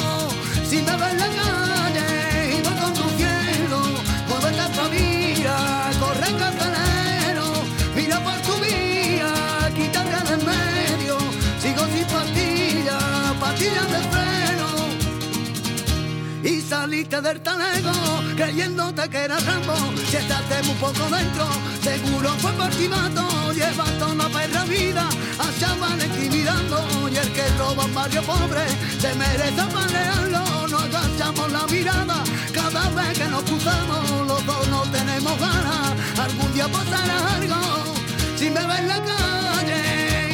Si me ves la calle y voy conduciendo, muévete a mira, corre en carcelero, mira por tu vía, quítate del medio. Sigo sin pastillas, pastillas de freno y saliste del talego, creyéndote que era Rambo. Si estás muy poco dentro, seguro fue por. Llevas toda una perra vida, allá van intimidando. Y el que roba un barrio pobre, se merece apalearlo. No agachamos la mirada, cada vez que nos cruzamos, los dos no tenemos ganas. Algún día pasará algo, si me ves en la calle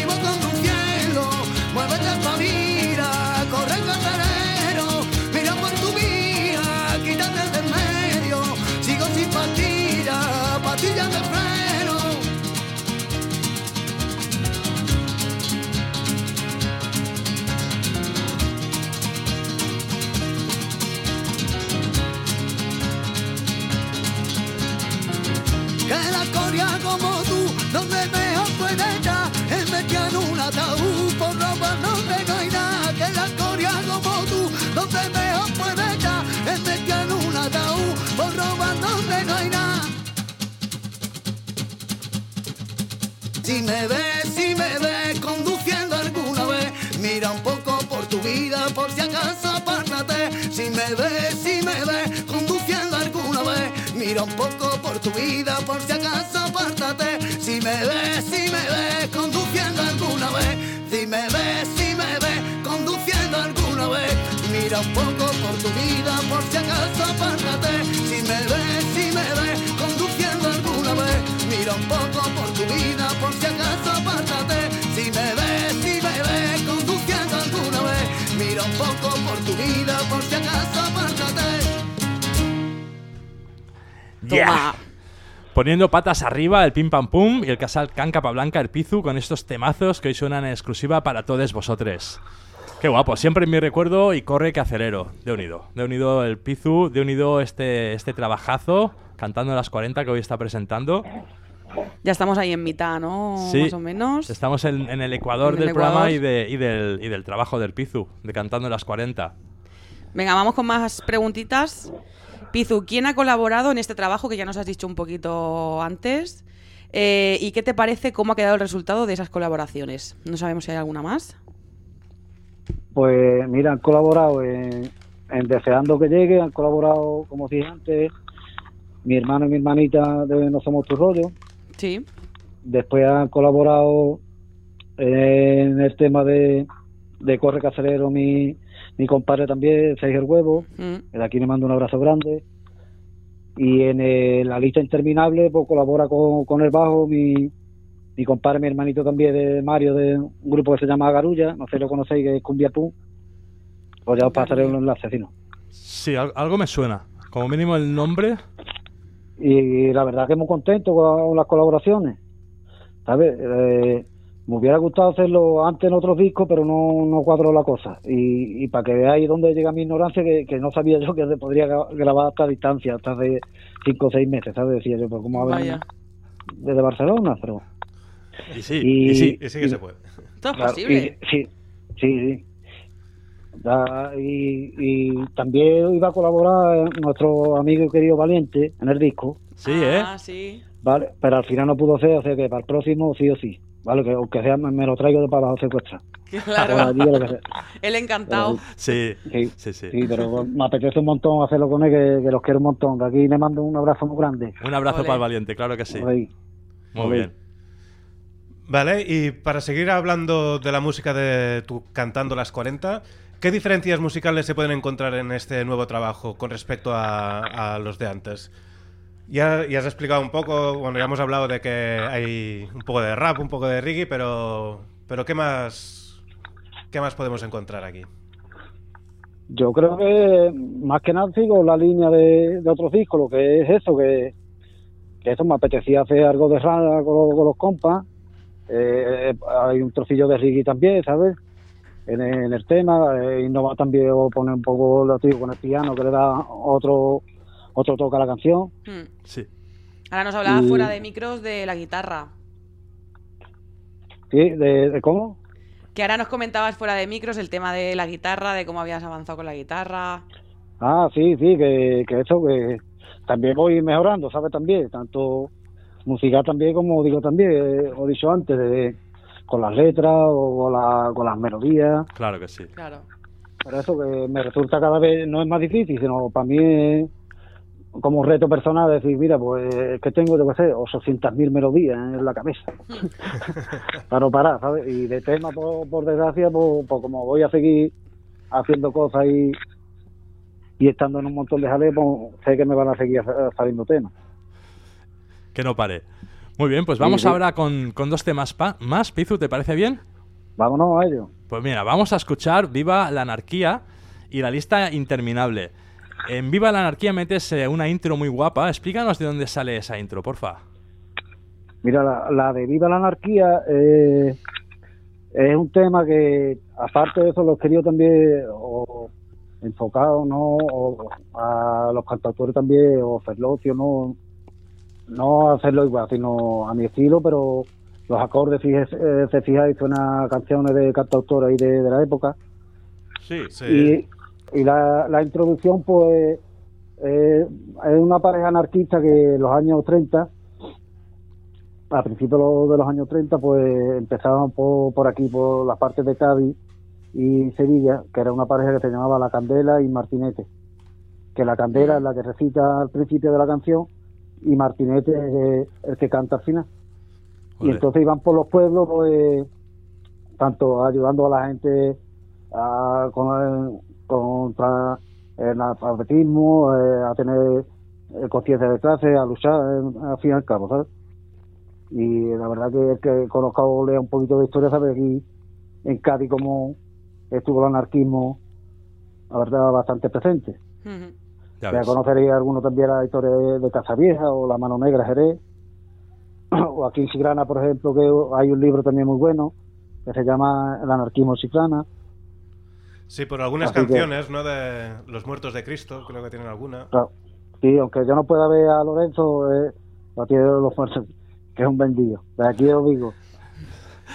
y voy conduciendo, muévete pa' mira, que la coria como tú, donde mejor puede estar, es metida en un ataúd, por robar donde no hay nada, que la coria como tú, donde mejor puede estar, es metida en un ataúd, por robar donde no hay nada. Si me ves, si me ves conduciendo alguna vez, mira un poco por tu vida, por si acaso apártate. Si me ves, si me ves conduciendo alguna vez, mira un poco por tu vida, por si acaso apártate. Si me ves, si me ves conduciendo alguna vez, si me ves, si me ves conduciendo alguna vez, mira un poco por tu vida, por si acaso apártate. Si me ves, si me ves conduciendo alguna vez, mira un poco por tu vida, por si acaso apártate. Si me ves, si me ves conduciendo alguna vez, mira un poco por tu vida, por si acaso apártate. Yeah. Poniendo patas arriba el pim pam pum y el casal Can Capablanca el Pizu con estos temazos que hoy suenan en exclusiva para todos vosotros. Qué guapo, siempre en mi recuerdo y corre que acelero. De unido, de unido el Pizu, de unido este, este trabajazo cantando las 40 que hoy está presentando. Ya estamos ahí en mitad, ¿no? Sí. Más o menos. Estamos en, en el ecuador En el del programa Ecuador. y, de- y del, y del trabajo del Pizu, de cantando las 40. Venga, vamos con más preguntitas. Pizu, ¿quién ha colaborado en este trabajo que ya nos has dicho un poquito antes? Eh, ¿Y qué te parece cómo ha quedado el resultado de esas colaboraciones? No sabemos si hay alguna más. Pues mira, han colaborado en, en Deseando que llegue, han colaborado, como dije antes, mi hermano y mi hermanita de No Somos Tu Rollo. Sí. Después han colaborado en el tema de, de Corre Cacerero mi, mi compadre también, Sergio el Huevo. Mm. De aquí le mando un abrazo grande. Y en la lista interminable, pues colabora con, con el bajo mi, mi compadre, mi hermanito también de Mario, de un grupo que se llama Garulla, no sé si lo conocéis, que es Cumbia Pum. Pues ya os pasaré un enlace, si no. Sí, al- algo me suena. Como mínimo el nombre. Y la verdad que muy contento con las colaboraciones. ¿Sabes? Eh, me hubiera gustado hacerlo antes en otros discos, pero no, no cuadró la cosa. Y, y para que veáis dónde llega mi ignorancia, que, que no sabía yo que se podría gra- grabar hasta distancia, hasta hace cinco o seis meses, ¿sabes? Decía yo, pues cómo a ver Vaya. desde Barcelona, pero... Y sí, Y- y sí. Y sí que se puede. Todo Claro, posible. y- sí, sí, sí. Da- y, y también iba a colaborar nuestro amigo y querido Valiente en el disco, Sí, ¿eh? Ah, sí. ¿vale? Pero al final no pudo ser, o sea que para el próximo sí o sí, ¿vale? Que aunque sea me, me lo traigo de para abajo secuestra. Por Claro. allí o lo que sea. Él encantado. Sí, Sí, sí, sí. sí, pero me apetece un montón hacerlo con él, que, que los quiero un montón. De aquí le mando un abrazo muy grande. Un abrazo para el valiente, claro que sí. Muy bien. Vale, y para seguir hablando de la música de tu Cantando las 40, ¿qué diferencias musicales se pueden encontrar en este nuevo trabajo con respecto a, a los de antes? Ya, ya has explicado un poco, bueno, ya hemos hablado de que hay un poco de rap, un poco de reggae, pero, pero ¿qué más, qué más podemos encontrar aquí? Yo creo que más que nada sigo la línea de, de otros discos, lo que es eso, que, eso me apetecía hacer algo de rara con, los compas. Eh, hay un trocillo de reggae también, ¿sabes? En, en el tema, eh, innova también poner un poco lo tío con el piano, que le da otro otro toque a la canción. Mm. Sí. Ahora nos hablaba Y- fuera de micros de la guitarra. ¿Sí? ¿De, de cómo? Que ahora nos comentabas fuera de micros el tema de la guitarra, de cómo habías avanzado con la guitarra. Ah, sí, sí, que, que eso, que también voy mejorando, ¿sabes? También, tanto musical también como digo también, eh, he dicho antes, de, con las letras o con, la- con las melodías. Claro que sí. Claro. Pero eso que me resulta cada vez, no es más difícil, sino para mí es como un reto personal decir, mira, pues es que tengo, yo qué sé, 800.000 melodías en la cabeza. para no parar, ¿sabes? Y de tema, por, por desgracia, pues, pues como voy a seguir haciendo cosas y, y estando en un montón de jaleos, pues sé que me van a seguir sa- saliendo temas. Que no pare. Muy bien, pues vamos Sí, sí. ahora con, con dos temas pa- más. Pizu, ¿te parece bien? Vámonos a ello. Pues mira, vamos a escuchar Viva la Anarquía y la lista interminable. En Viva la Anarquía metes eh, una intro muy guapa. Explícanos de dónde sale esa intro, porfa. Mira, la, la de Viva la Anarquía eh, es un tema que, aparte de eso, lo he querido también o, enfocado ¿no? o, a los cantautores también, o Ferlocio, no, no hacerlo igual, sino a mi estilo, pero los acordes, si eh, se fijáis, suenan canciones de cantautores ahí de, de la época. Sí. Sí. Y, y la, la introducción, pues, eh, es una pareja anarquista que en los años 30, a principios de los- años 30, pues empezaban por, por aquí, por las partes de Cádiz y Sevilla, que era una pareja que se llamaba La Candela y Martinete. Que la Candela es la que recita al principio de la canción y Martinete es el que canta al final. Y entonces iban por los pueblos, pues, tanto ayudando a la gente a, con, contra el analfabetismo, eh, a tener eh, conciencia de clase, a luchar, eh, al fin y al cabo, ¿sabes? Y la verdad que el que conozca o lea un poquito de historia sabe aquí en Cádiz cómo estuvo el anarquismo, la verdad, bastante presente. Ya Ya conoceréis algunos también la historia de, de Casavieja o La Mano Negra Jerez. o aquí en Sigrana, por ejemplo, que hay un libro también muy bueno que se llama El anarquismo en Sigrana. Sí, por algunas Así que- canciones, ¿no? De Los Muertos de Cristo, creo que tienen alguna. Claro. Sí, aunque yo no pueda ver a Lorenzo, eh, lo tiene los fuerzas, que es un vendido. De aquí os digo.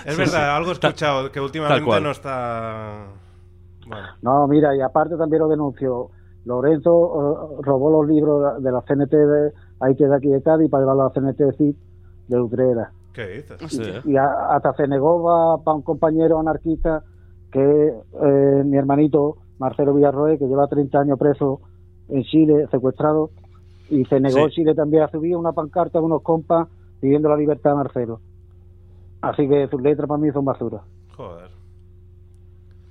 Es Sí, verdad, sí. algo he escuchado, que últimamente no está... Bueno, No, mira, y aparte también lo denuncio. Lorenzo eh, robó los libros de la CNT de ahí que de aquí de Cádiz para llevarlo a la CNT de CID de Utrera. ¿qué dices? Sí. y a- hasta se negó para un compañero anarquista que eh, mi hermanito Marcelo Villarroel, que lleva 30 años preso en Chile, secuestrado, y se negó Sí. Chile también a subir una pancarta de unos compas pidiendo la libertad de Marcelo. Así que sus letras para mí son basura. Joder.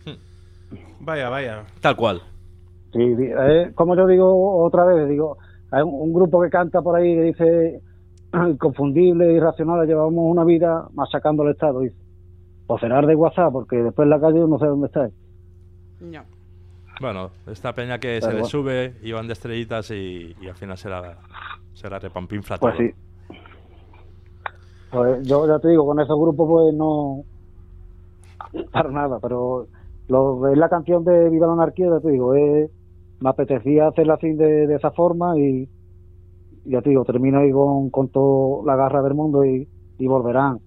Hmm. Vaya, vaya. Tal cual. Sí, sí, eh, como yo digo otra vez, digo, hay un, un grupo que canta por ahí que dice inconfundible, irracional, llevamos una vida machacando al Estado, dice. Pues será de WhatsApp, porque después en la calle no sé dónde está. No. Bueno, esta peña que Pero se le bueno. sube y van de estrellitas y, y al final será, será repampinfla Pues todo. sí. Pues yo ya te digo, con esos grupos pues no para nada, pero lo es la canción de Viva la Anarquía, ya te digo, es, me apetecía hacerla así de, de esa forma y, y ya te digo, termino ahí con, con toda la garra del mundo y, y volverán,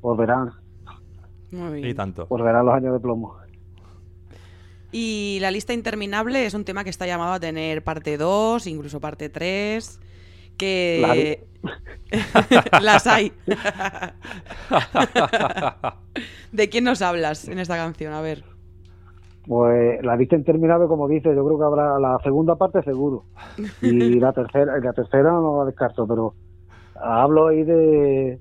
volverán, Muy Y bien. tanto. volverán los años de plomo. Y la lista interminable es un tema que está llamado a tener parte 2, incluso parte 3, que... Las hay. ¿De quién nos hablas en esta canción? A ver. Pues la lista interminable, como dice, yo creo que habrá la segunda parte seguro. Y la tercera, la tercera no la descarto, pero hablo ahí de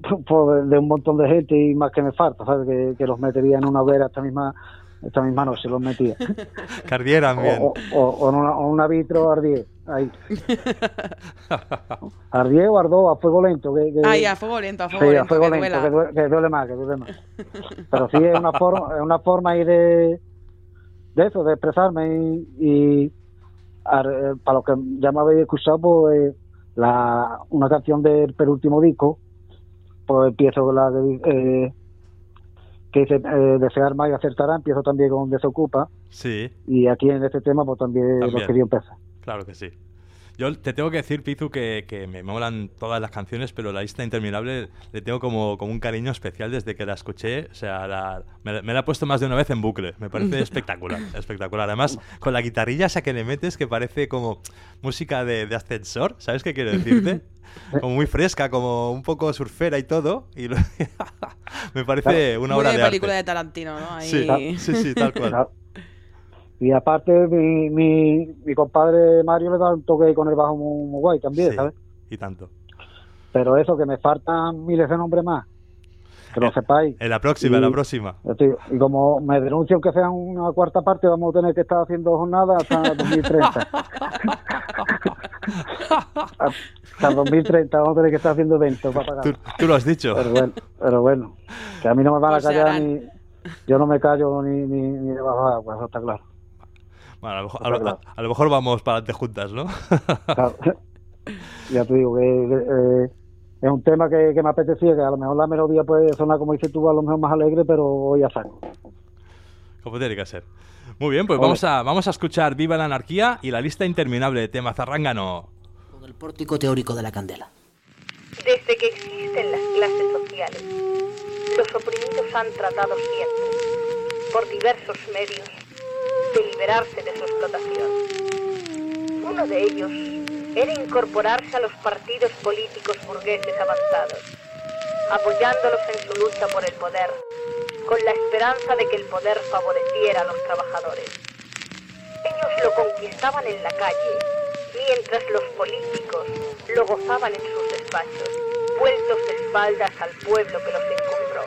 pues, de un montón de gente y más que me falta, ¿sabes? Que, que los metería en una hoguera esta misma esta misma noche los metía. Cardieran bien. O, o, o en una, o una vitro ardié, ahí. Ardié o ardó a fuego lento. Que, que- Ay, a fuego lento, a fuego Sí, lento, a fuego que lento, duela. que duele, que duele más, que duele más. Pero sí es una forma, es una forma ahí de, de eso, de expresarme y, y ar- eh, para los que ya me habéis escuchado, pues la, una canción del penúltimo disco, pues empiezo con la de, eh, que dice eh, desear más y acertará, empiezo también con desocupa Sí, y aquí en este tema pues también, También. lo quería empezar. claro que sí. Yo te tengo que decir, Pizu, que, que me molan todas las canciones, pero la lista interminable le tengo como, como un cariño especial desde que la escuché. O sea, la- me, me la he puesto más de una vez en bucle. Me parece espectacular, espectacular. Además, con la guitarrilla esa que le metes, que parece como música de, de ascensor, ¿sabes qué quiero decirte? Como muy fresca, como un poco surfera y todo. Y lo- me parece una Muy obra de de película arte. de Tarantino, ¿no? Ahí... Sí, sí, sí, tal cual. Y aparte, mi, mi, mi compadre Mario le da un toque con el bajo muy, muy guay también, Sí, ¿sabes? Y tanto. Pero eso, que me faltan miles de nombres más. Que lo sepáis. En la próxima, en la próxima. Y como me denuncio que sea una cuarta parte, vamos a tener que estar haciendo jornadas hasta 2030. hasta 2030 vamos a tener que estar haciendo eventos para pagar. Tú, tú lo has dicho. Pero bueno, pero bueno, que a mí no me van a Pues callar ni... Yo no me callo ni, ni, ni debajo de agua, eso está claro. Bueno, a lo, mejor, a lo- claro. a lo mejor vamos para adelante juntas, ¿no? Claro. ya te digo que, que, eh, es un tema que, que me apetecía, que a lo mejor la melodía puede sonar como dices tú, a lo mejor más alegre, pero voy a saco. Como tiene que ser. Muy bien, pues vamos a, vamos a escuchar Viva la Anarquía y la lista interminable de tema Zarrángano. Con el pórtico teórico de la candela. Desde que existen las clases sociales, los oprimidos han tratado siempre, por diversos medios, de liberarse de su explotación. Uno de ellos era incorporarse a los partidos políticos burgueses avanzados, apoyándolos en su lucha por el poder, con la esperanza de que el poder favoreciera a los trabajadores. Ellos lo conquistaban en la calle, mientras los políticos lo gozaban en sus despachos, vueltos de espaldas al pueblo que los encumbró.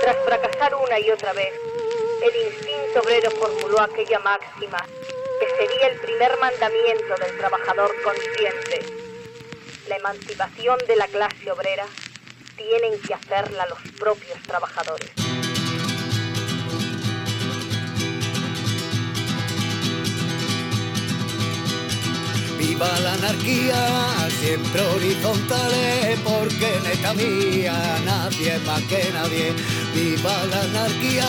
Tras fracasar una y otra vez, el instinto obrero formuló aquella máxima que sería el primer mandamiento del trabajador consciente. La emancipación de la clase obrera tienen que hacerla los propios trabajadores. Viva la anarquía, siempre horizontales, porque en esta mía nadie más que nadie. Viva la anarquía,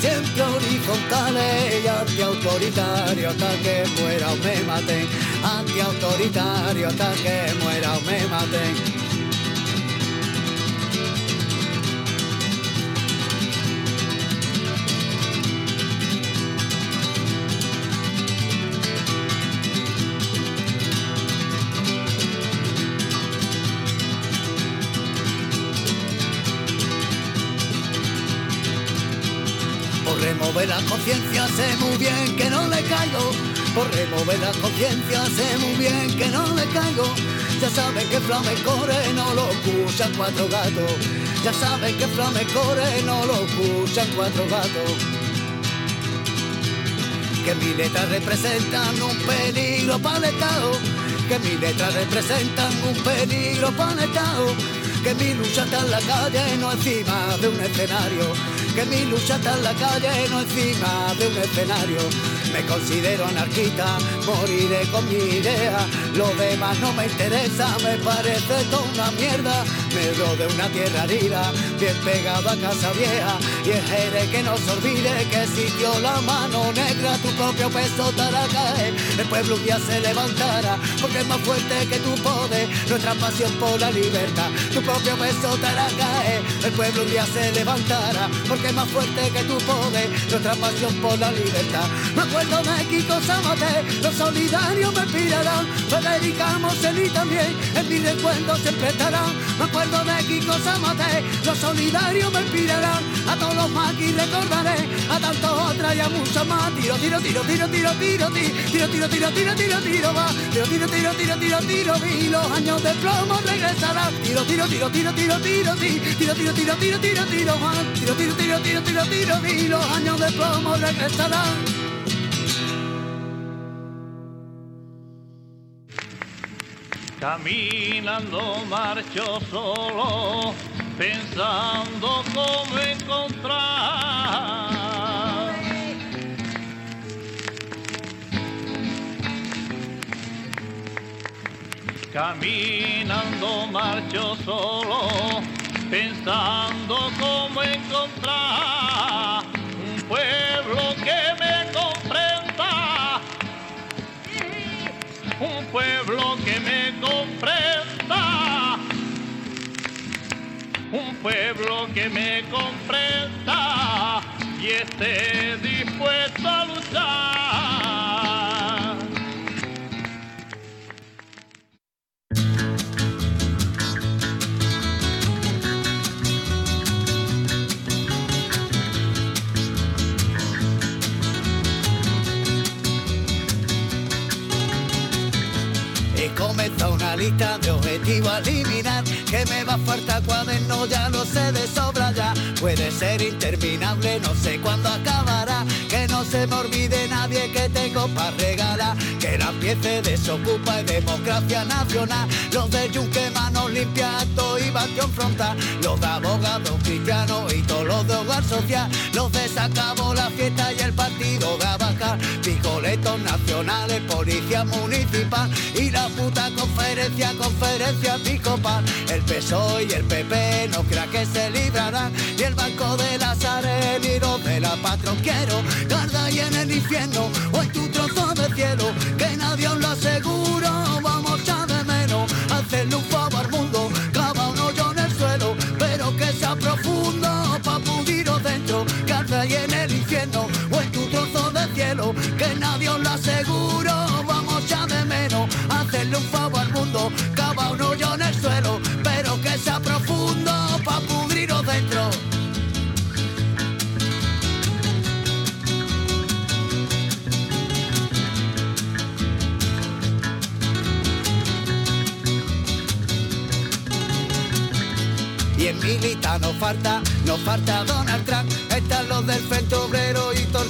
siempre horizontales y antiautoritario hasta que muera o me maten. Antiautoritario hasta que muera o me maten. Sé muy bien que no le caigo. Por remover la conciencia sé muy bien que no le caigo. Ya saben que flamencore no lo escuchan cuatro gatos. Ya saben que flamencore no lo escuchan cuatro gatos. Que mis letras representan un peligro para. Que mis letras representan un peligro para. Que mi lucha está en la calle, no encima de un escenario. Que mi lucha está en la calle, no encima de un escenario. Me considero anarquista, moriré con mi idea. Lo demás no me interesa, me parece toda una mierda. Me de una tierra herida, bien pegado a casa vieja. Y es Jerez que no se olvide que sintió la mano negra, tu propio peso te hará caer. El pueblo día se levantará, porque es más fuerte que tu poder. Nuestra pasión por la libertad, tu propio peso te hará caer. El pueblo día se levantará, es más fuerte que tu poder. Nuestra pasión por la libertad. Me acuerdo de Kiko Samate, los solidarios me inspirarán. Federica Moseli también, en mi recuerdo siempre estarán. Me acuerdo de Kiko Samate, los solidarios me inspirarán. A todos los maquis recordaré, a tantos otras y a muchos más. Tiro, tiro, tiro, tiro, tiro, tiro, ti. tiro, tiro, tiro, tiro, tiro, tiro, va. Tiro, tiro, tiro, tiro, tiro, tiro, y los años de plomo regresarán. Tiro, tiro, tiro, tiro, tiro, tiro, ti. tiro, tiro, tiro, tiro, tiro, tiro, va. Tiro, tiro, tiro, tiro, tiro, tiro, y los años de plomo regresarán. Caminando marcho solo, pensando cómo encontrar. Caminando marcho solo, pensando cómo encontrar un pueblo que me comprenda un pueblo que me comprenda, un pueblo que me comprenda y esté dispuesto a luchar. don't lista de objetivos a eliminar. Que me va a faltar cuaderno, ya lo sé de sobra ya. Puede ser interminable, no sé cuándo acabará. Que no se me olvide nadie que tengo para regalar. Que la pieza desocupa y democracia nacional. Los de Yunque, manos limpias, acto y bastión frontal. Los de abogados cristianos y todos los de hogar social. Los de sacabo la fiesta y el partido de abajar. Picoletos nacionales, policía municipal y la puta conferencia, conferencia episcopal. El PSOE y el PP no crea que se librarán. Y el banco de las arenas y de la patrón quiero. Guarda y en el infierno, hoy tu trozo de cielo, que nadie os lo aseguro. Nos falta, nos falta Donald Trump. Están los del Frente Obrero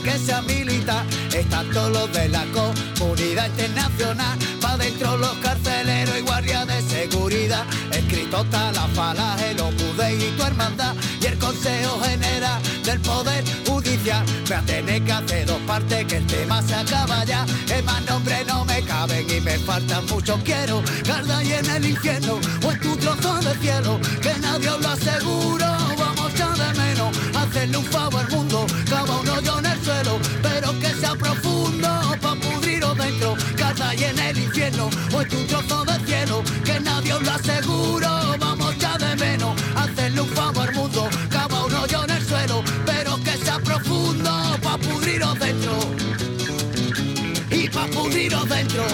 que sea milita. Están todos los de la comunidad internacional. Pa' dentro los carceleros y guardias de seguridad. Escrito está la falaje, los Budey y tu hermandad. Y el Consejo General del Poder Judicial. Me a tener que hacer dos partes que el tema se acaba ya. Es más nombres no me caben y me faltan muchos. Quiero guarda y en el infierno o en tu trozo de cielo. Que nadie os lo aseguro. Vamos ya de menos. Hacerle un favor al mundo. Cava un hoyo en el Pero que sea profundo. Pa' pudriros dentro. Guarda y en el infierno en tu trozo de cielo. Que nadie os lo aseguro. Vamos ya de menos. Hacerle un favor al mundo. Cava un hoyo en el suelo. Pero que sea profundo. Pa' pudriros dentro. Y pa' pudriros dentro.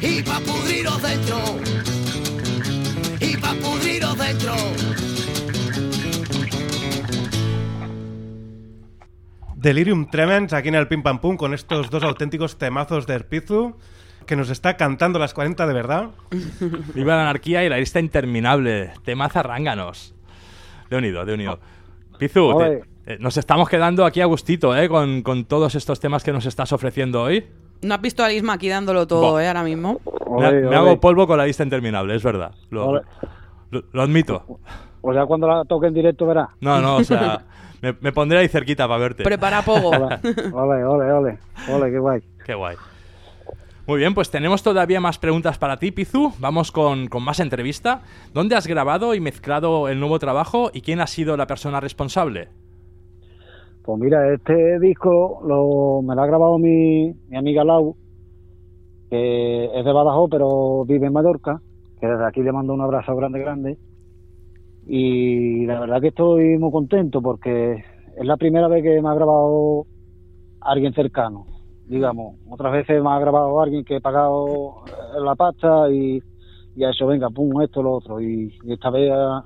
Y pa' pudriros dentro. Y pa' pudriros dentro. Delirium Tremens aquí en el Pim Pam Pum con estos dos auténticos temazos de Erpizu que nos está cantando las 40 de verdad. Viva la anarquía y la lista interminable. Temaza ránganos. De unido, de unido. Pizu, te- Oye. eh, nos estamos quedando aquí a gustito, ¿eh? Con, con todos estos temas que nos estás ofreciendo hoy. No has visto a Lisma aquí dándolo todo. ¿eh? Ahora mismo. Me, Ole, me ole. hago polvo con la lista interminable, es verdad. Lo, lo- lo admito. O sea, cuando la toque en directo verás. No, no, o sea, me, me pondré ahí cerquita para verte. Prepara poco. Ole, ole, ole, ole, ole, qué guay. Qué guay. Muy bien, pues tenemos todavía más preguntas para ti, Pizu. Vamos con, con más entrevista. ¿Dónde has grabado y mezclado el nuevo trabajo y quién ha sido la persona responsable? Pues mira, este disco lo, me lo ha grabado mi, mi amiga Lau, que es de Badajoz, pero vive en Mallorca, que desde aquí le mando un abrazo grande, grande. Y la verdad que estoy muy contento porque es la primera vez que me ha grabado alguien cercano, digamos. Otras veces me ha grabado alguien que he pagado eh, la pasta y, y a eso, venga, pum, esto, lo otro. Y, y esta vez ha, ha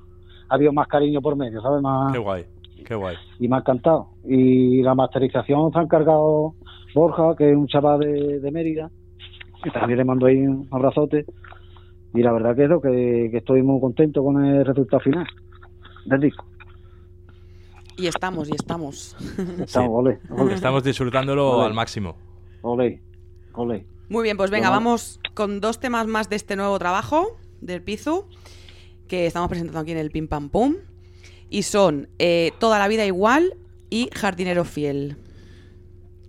habido más cariño por medio, ¿sabes? Más, Qué guay, qué guay. y me ha encantado. Y la masterización se ha encargado Borja, que es un chaval de, de Mérida, y también le mando ahí un abrazote. Y la verdad que es lo que, que estoy muy contento con el resultado final del disco. Y estamos, y estamos. Estamos, ole, ole, Estamos disfrutándolo Ole. al máximo. ole, ole. Muy bien, pues venga, vamos con dos temas más de este nuevo trabajo del Pizu, que estamos presentando aquí en el Pim Pam Pum. Y son eh, Toda la vida igual y Jardinero fiel.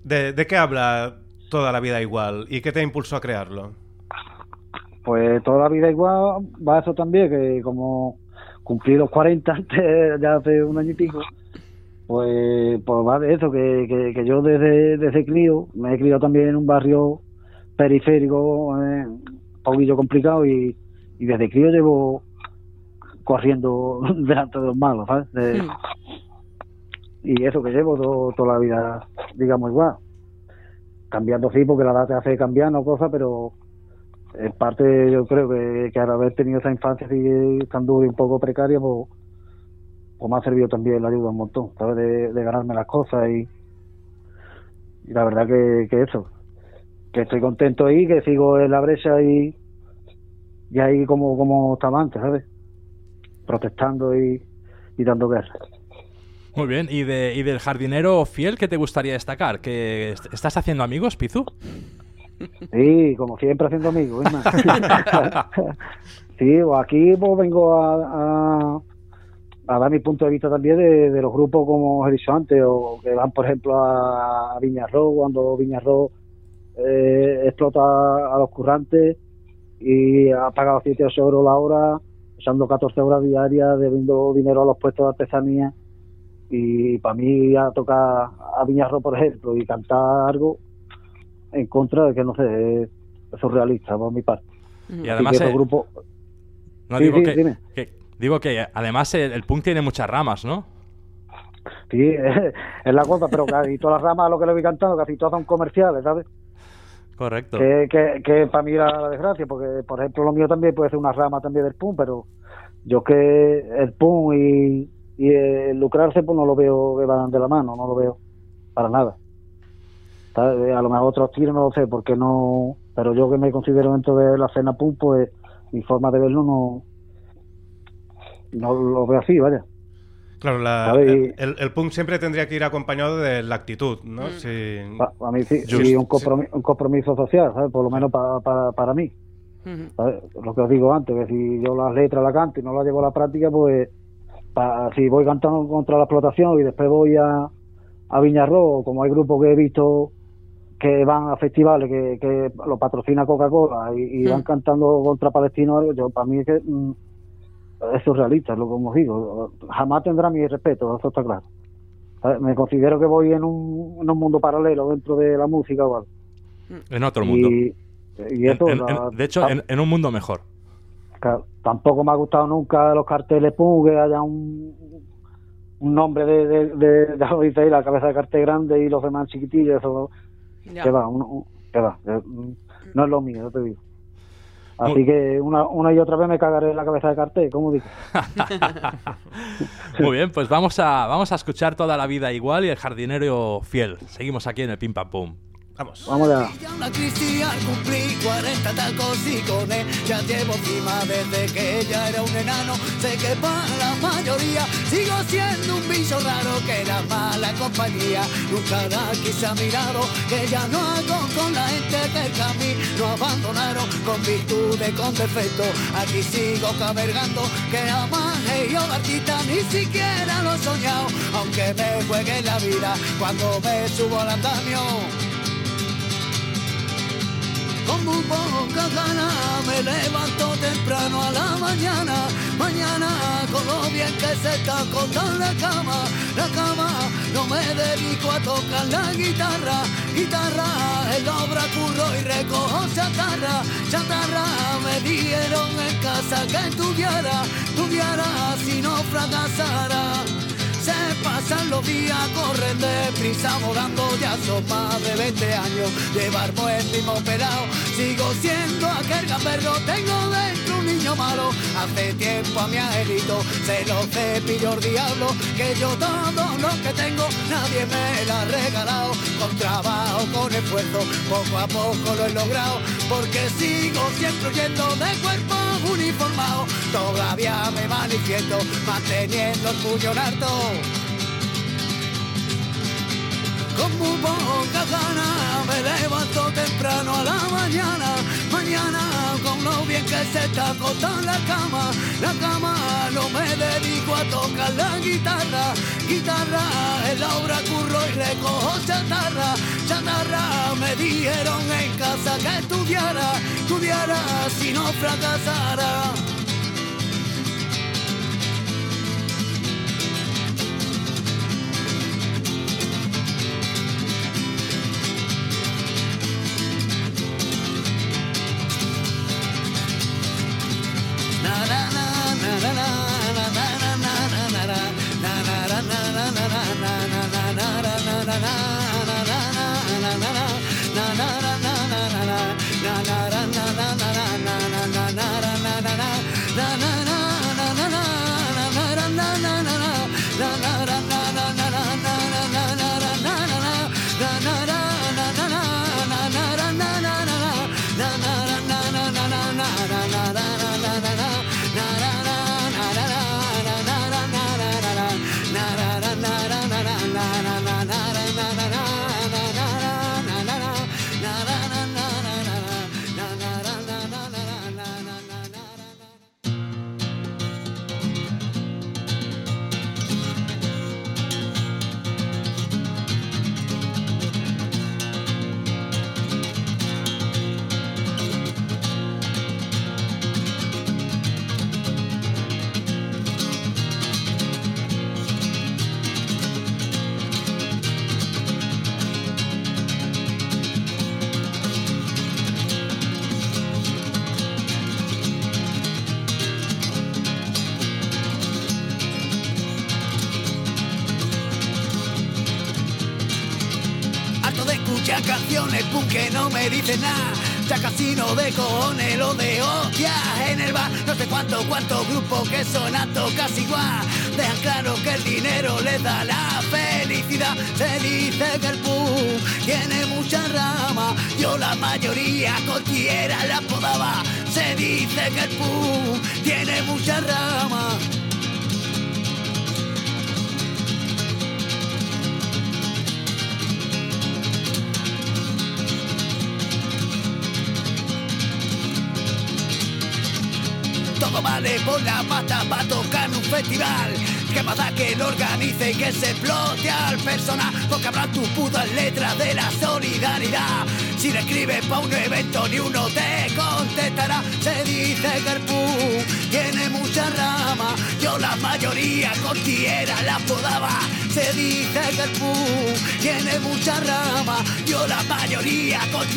¿De, de qué habla toda la vida igual y qué te impulsó a crearlo? Pues toda la vida igual va eso también, que como cumplí los 40 antes, ya hace un año y pico, pues, pues va de eso, que, que, que yo desde, desde crío, me he criado también en un barrio periférico, eh, un poquillo complicado, y, y desde crío llevo corriendo delante de los malos, ¿sabes? De- Hmm. y eso que llevo to- toda la vida, digamos, igual. Cambiando sí, porque la edad te hace cambiar, no cosa, pero en parte yo creo que, que al haber tenido esa infancia así tan dura y un poco precaria, pues, pues me ha servido también la ayuda un montón, ¿sabes? De, de ganarme las cosas y, y la verdad que, que eso, que estoy contento ahí, que sigo en la brecha y, y ahí como, como estaba antes, ¿sabes? Protestando y, y dando guerra. Muy bien, ¿Y, de, ¿y del jardinero fiel qué te gustaría destacar? ¿Que est- ¿Estás haciendo amigos, Pizu? Sí, como siempre haciendo amigos. sí, pues aquí pues vengo a, a, a dar mi punto de vista también de, de los grupos como os he dicho antes, o que van por ejemplo a, Viñarro, cuando Viñarro eh, explota a los currantes y ha pagado 7 o 8 euros la hora, usando 14 horas diarias, debiendo dinero a los puestos de artesanía. Y para mí a tocar a Viñarro, por ejemplo, y cantar algo en contra de que no sé, es surrealista por mi parte. Y además, otro eh, grupo. No, Sí, digo, sí, que, dime. que- digo que además el, el punk tiene muchas ramas, ¿no? Sí, es la cosa, pero casi todas las ramas a lo que le voy cantando, casi todas son comerciales, ¿sabes? Correcto. Que, que, que para mí era la desgracia, porque por ejemplo lo mío también puede ser una rama también del punk, pero yo que el punk y, y el lucrarse pues no lo veo que van de la mano, no lo veo para nada. A lo mejor otros tiros no lo sé, porque no, pero yo que me considero dentro de la escena punk, pues mi forma de verlo no, no lo veo así, vaya. Claro, la- el, el- el punk siempre tendría que ir acompañado de la actitud, ¿no? Sí. Para mí sí, Just. sí, un, compromiso, un compromiso social, ¿sabes? Por lo menos para, para, para mí. Lo que os digo antes, que si yo las letras las canto y no las llevo a la práctica, pues pa- si voy cantando contra la explotación y después voy a, a Viñarro, como hay grupos que he visto que van a festivales que, que lo patrocina Coca-Cola y, y van cantando contra palestinos, yo para mí es que mm, es surrealista, es lo que os digo. Jamás tendrá mi respeto, eso está claro. ¿Sabes? Me considero que voy en un, en un mundo paralelo dentro de la música o algo. En otro mundo. Y, y En- eso, en- la- en- de hecho, en, en un mundo mejor. Claro, tampoco me ha gustado nunca los carteles punk, que haya un, un nombre de, de, de, la cabeza de cartel grande y los demás chiquitillos. Eso, Ya. que va, un- un- que va, no es lo mío, yo te digo. Así que una, una y otra vez me cagaré en la cabeza de cartel, como digo. Muy bien, pues vamos a, vamos a escuchar toda la vida igual y el jardinero fiel. Seguimos aquí en el Pim Pam Pum. Vamos. Vamos allá. Una crisis al cumplir 40 tacos y con él ya llevo encima desde que ella era un enano. Sé que para la mayoría sigo siendo un bicho raro que la mala compañía nunca da aquí se ha mirado. Que ya no hago con la gente que el camino abandonaron con virtudes, con defectos. Aquí sigo cabergando que jamás ido artista ni siquiera lo he soñado. Aunque me juegue la vida cuando me subo al andamio. Con muy poca gana me levanto temprano a la mañana, mañana con lo bien que se está acostando la cama, la cama no me dedico a tocar la guitarra, guitarra es la obra curro y recojo chatarra, chatarra me dieron en casa que estudiara, estudiara si no fracasara. Pasan los días, corren deprisa, volando, ya son más de 20 años. Llevarmo el mismo pelado, sigo siendo aquel gamberro, tengo dentro un niño malo. Hace tiempo a mi angelito se lo cepilló el diablo, que yo todo lo que tengo nadie me lo ha regalado. Con trabajo, con esfuerzo, poco a poco lo he logrado, porque sigo siempre huyendo de cuerpo uniformado. Todavía me manifiesto, manteniendo el puño en. Con muy poca gana me levanto temprano a la mañana, mañana con lo bien que se está acostando la cama, la cama no me dedico a tocar la guitarra, guitarra es la obra curro y recojo chatarra, chatarra me dijeron en casa que estudiara, estudiara si no fracasara. Canciones punk que no me dicen nada. Ya casino de cojones, lo de hostias en el bar. No sé cuántos, cuántos grupos que son casi igual. Dejan claro que el dinero les da la felicidad. Se dice que el punk tiene mucha rama. Yo la mayoría cualquiera la podaba. Se dice que el punk tiene mucha rama. Vale por la pasta para tocar un festival. Que más da que lo organice y que se explote al personal. Porque habrá tu putas letras de la solidaridad. Si le escribes pa' un evento ni uno te contestará. Se dice que el punk tiene mucha rama. Yo la mayoría con tierra la podaba. Se dice que el punk tiene mucha rama. Yo la mayoría con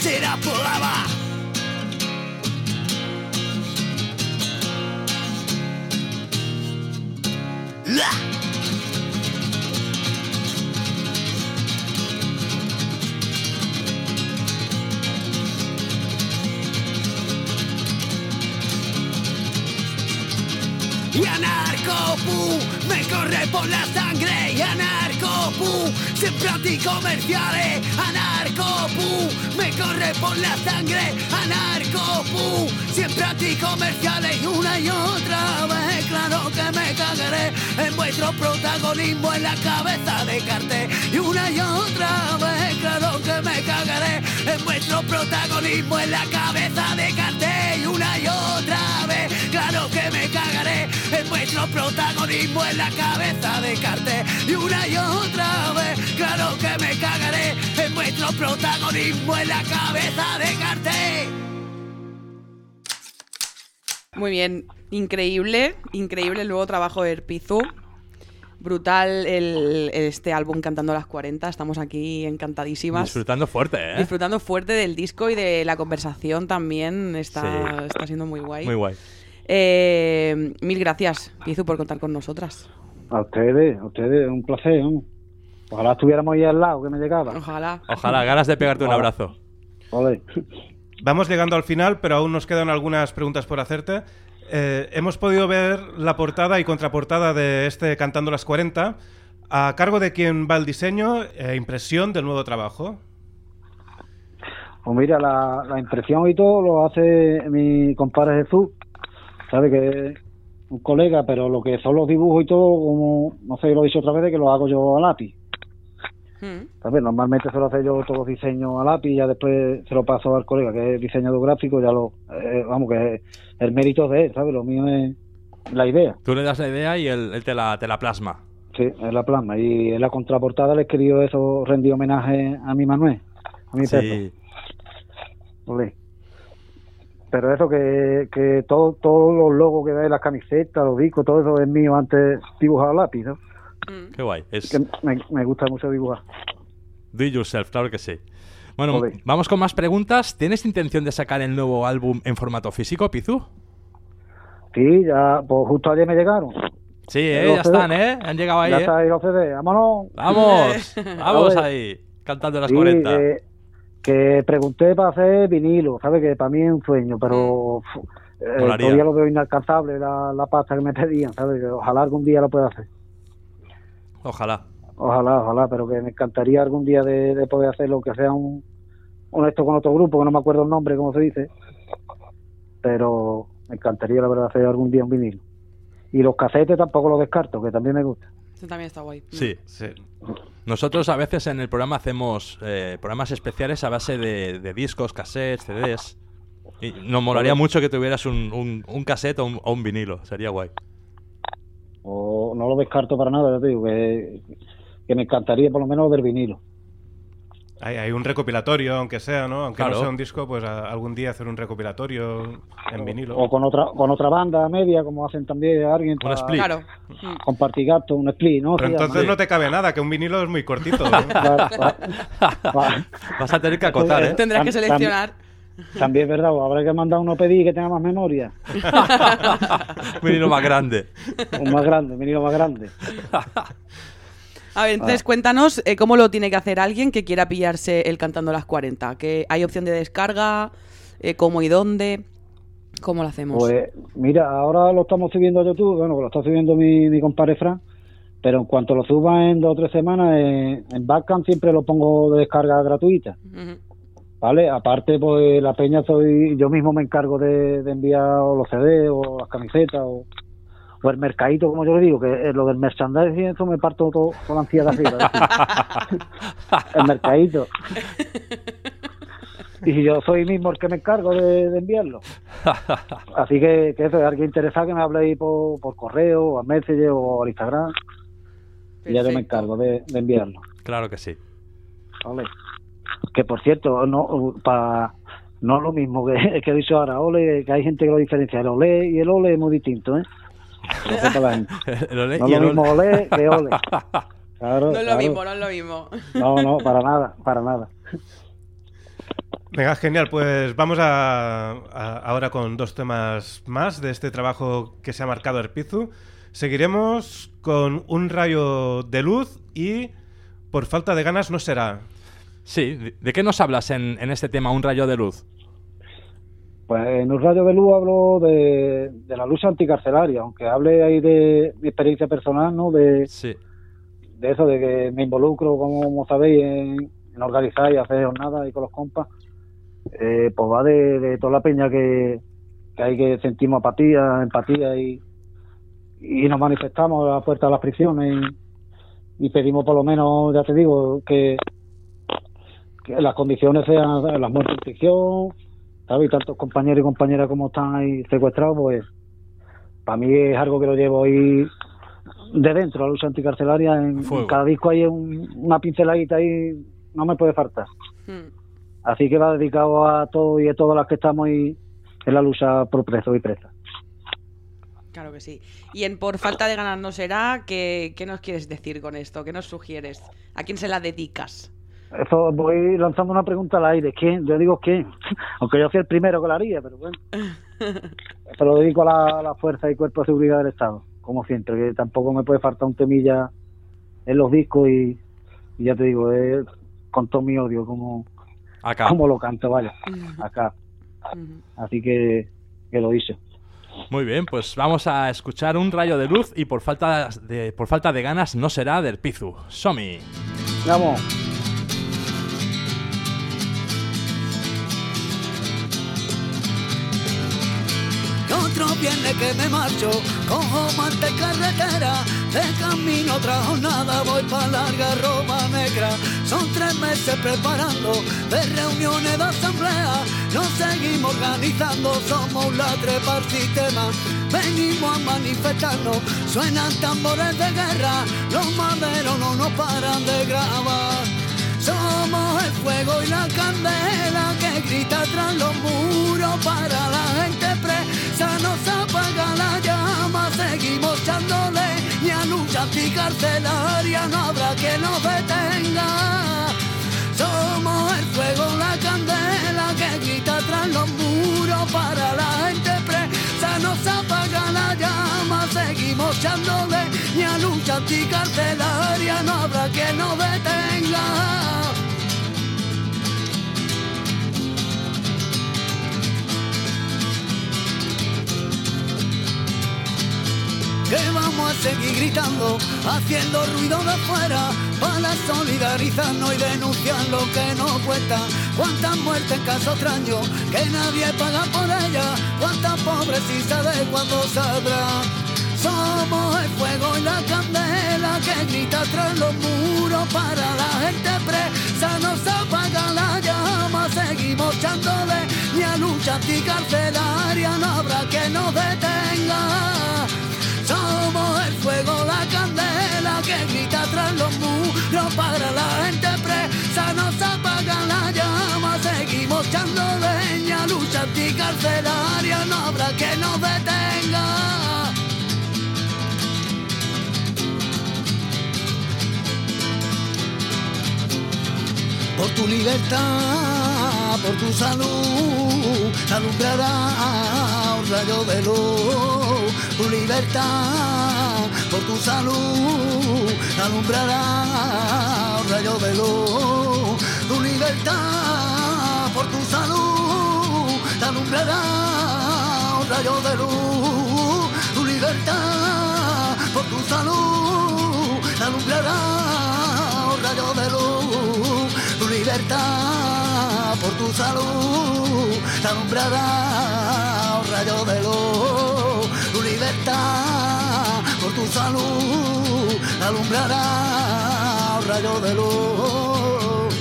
se la podaba. Anarcopu me corre por la sangre y anarcopu siempre anticomerciales anarcopu me corre por la sangre anarcopu. Siempre anticomerciales y una y otra vez. Claro que me cagaré en vuestro protagonismo en la cabeza de cartel. Y una y otra vez claro que me cagaré en vuestro protagonismo en la cabeza de cartel. Y una y otra vez claro que me cagaré en vuestro protagonismo en la cabeza de cartel. Y una y otra vez claro que me cagaré en vuestro protagonismo en la cabeza de cartel Muy bien, increíble, increíble el nuevo trabajo de Erpizu. Brutal el, este álbum Cantando las 40, estamos aquí encantadísimas. Disfrutando fuerte, ¿eh? Disfrutando fuerte del disco y de la conversación también, está, Sí. está siendo muy guay. Muy guay. Eh, mil gracias, Pizu, por contar con nosotras. A ustedes, a ustedes, un placer. ¿no? Ojalá estuviéramos ahí al lado, que me llegaba. Ojalá. Ojalá, ganas de pegarte un Ojalá. abrazo. Vamos llegando al final, pero aún nos quedan algunas preguntas por hacerte. Eh, hemos podido ver la portada y contraportada de este Cantando las 40. ¿A cargo de quién va el diseño e impresión del nuevo trabajo? Pues mira, la, la impresión y todo lo hace mi compadre Jesús, sabe que es un colega, pero lo que son los dibujos y todo, como no sé, lo he dicho otra vez, que lo hago yo a lápiz. ¿Sabes? Normalmente suelo hacer yo todos los diseños a lápiz y ya después se lo paso al colega, que es diseñador gráfico, ya lo, eh, vamos, que es el mérito de él, ¿sabes? Lo mío es la idea. Tú le das la idea y él, él te, la, te la plasma. Sí, es la plasma. Y en la contraportada le he querido eso, rendí homenaje a mi Manuel, a mi. Sí. Olé. Pero eso que, que todo, todos los logos que veis, las camisetas, los discos, todo eso es mío antes dibujado a lápiz, ¿no? Qué guay. Es Que me, me gusta mucho dibujar. do it yourself, claro que sí. Bueno, Joder. vamos con más preguntas. ¿Tienes intención de sacar el nuevo álbum en formato físico, Pizu? Sí, ya, pues justo ayer me llegaron. Sí, eh, ya están, ¿eh? Han llegado ahí, ya ¿eh? está ahí los CD, vámonos. Vamos, vamos ahí, cantando las Sí, 40. Que, que pregunté para hacer vinilo, ¿sabes? Que para mí es un sueño, pero fu, eh, todavía lo veo inalcanzable la, la pasta que me pedían, ¿sabes? Que ojalá algún día lo pueda hacer. Ojalá. Ojalá, ojalá, pero que me encantaría algún día de, de poder hacer lo que sea un, un esto con otro grupo, que no me acuerdo el nombre, como se dice. Pero me encantaría, la verdad, hacer algún día un vinilo. Y los casetes tampoco los descarto, que también me gusta. Eso también está guay. Sí. Nosotros a veces en el programa hacemos eh, programas especiales a base de, de discos, cassettes, CDs. Y nos molaría mucho que tuvieras un, un, un cassette o un, o un vinilo. Sería guay. O no lo descarto para nada, ya te digo, que, que me encantaría por lo menos ver vinilo. Hay, hay un recopilatorio, aunque sea, ¿no? Aunque Claro. no sea un disco, pues a- algún día hacer un recopilatorio en vinilo. O con otra con otra banda media, como hacen también alguien. para split. Claro. Compartir gasto, un split, ¿no? Pero entonces llama. no te cabe nada, que un vinilo es muy cortito. Va- Vas a tener que acotar, ¿eh? Tendrás que seleccionar. También es verdad, habrá que mandar uno a pedir que tenga más memoria. Un vinilo más grande. Un más grande, un más grande. A ver, entonces Ah. cuéntanos eh, cómo lo tiene que hacer alguien que quiera pillarse el Cantando las 40. Que ¿Hay opción de descarga? Eh, ¿Cómo y dónde? ¿Cómo lo hacemos? Pues mira, ahora lo estamos subiendo a YouTube, bueno, lo está subiendo mi, mi compadre Fran, pero en cuanto lo suba en dos o tres semanas, en, en Bandcamp siempre lo pongo de descarga gratuita. ¿Vale? Aparte, pues la peña soy, yo mismo me encargo de, de enviar o los CD o las camisetas o, o el mercadito, como yo le digo, que eh, lo del merchandising, eso me parto todo, toda la ansiedad arriba. el mercadito. Y yo soy mismo el que me encargo de, de enviarlo. Así que, que eso, si alguien interesado que me hable ahí por, por correo, o a Messenger o al Instagram. Y ya yo me encargo de, de enviarlo. Claro que sí. ¿vale? Que por cierto, no para no lo mismo que, que he dicho ahora, ole, que hay gente que lo diferencia. El ole y el ole es muy distinto, ¿eh? El No y es el lo mismo ole que ole. Claro, No es lo claro. mismo, no es lo mismo. No, no, para nada, para nada. Venga, genial. Pues vamos a, a- ahora con dos temas más de este trabajo que se ha marcado Erpizu. Seguiremos con un rayo de luz y por falta de ganas no será. Sí, ¿de- ¿de qué nos hablas en, en este tema, Un rayo de luz? Pues en un radio de luz hablo de, de la lucha anticarcelaria, aunque hable ahí de mi experiencia personal, ¿no? De, Sí. de eso, de que me involucro, como, como sabéis, en, en organizar y hacer jornadas y con los compas, eh, pues va de, de toda la peña que, que hay que sentimos apatía, empatía y, y nos manifestamos a la puerta de las prisiones y, y pedimos por lo menos, ya te digo, que, que las condiciones sean las muertes en prisión, ¿sabes? Y tantos compañeros y compañeras como están ahí secuestrados, pues para mí es algo que lo llevo ahí de dentro, la lucha anticarcelaria. En, en cada disco hay un- una pinceladita ahí, no me puede faltar. Mm. Así que va dedicado a todos y a todas las que estamos ahí en la lucha por presos y presas. Claro que sí. Y en Por falta de ganas no será, ¿qué, qué nos quieres decir con esto? ¿Qué nos sugieres? ¿A quién se la dedicas? Eso voy lanzando una pregunta al aire. ¿Quién? Yo digo quién. Aunque yo soy el primero que lo haría, pero bueno. Se lo dedico a la, a la fuerza y cuerpo de seguridad del Estado, como siempre, que tampoco me puede faltar un temilla en los discos y, y ya te digo, es con todo mi odio, como, Acá. como lo canto, vaya, acá. Así que, que lo hice. Muy bien, pues vamos a escuchar Un rayo de luz y por falta de, por falta de ganas no será del Pizu. Somi. Vamos. Viernes que me marcho, cojo mante carretera, de camino otra jornada, voy pa' larga ropa negra. Son tres meses preparando, de reuniones de asamblea, nos seguimos organizando, somos la trepa al sistema. Venimos a manifestarnos, suenan tambores de guerra, los maderos no nos paran de grabar. Somos el fuego y la candela que grita tras los muros para la gente presa. No se apaga la llama, seguimos echándole y a lucha anticarcelaria no habrá que nos detenga. Somos el fuego, la candela que grita tras los muros seguimos echándole y a lucha anticarcelaria no habrá que nos detenga. que vamos a seguir gritando, haciendo ruido de fuera, para solidarizarnos y denunciar lo que nos cuesta. Cuántas muertes en caso extraño, que nadie paga por ella, cuántas pobres y sabe cuándo saldrá. Somos el fuego y la candela que grita tras los muros para la gente presa. No se apaga la llama, seguimos echándole y a lucha anticarcelaria no habrá que nos detenga. Somos el fuego, la candela que grita tras los muros para la gente presa. No se apaga la llama, seguimos echando leña, lucha anticarcelaria, no habrá que nos detenga. Por tu libertad, por tu salud, alumbrará un rayo de luz. Tu libertad, por tu salud, alumbrará un rayo de luz, tu libertad, por tu salud, alumbrará un rayo de luz, tu libertad, por tu salud, alumbrará libertad, por tu salud, alumbrará un rayo de luz, tu libertad, por tu salud, alumbrará un rayo de luz.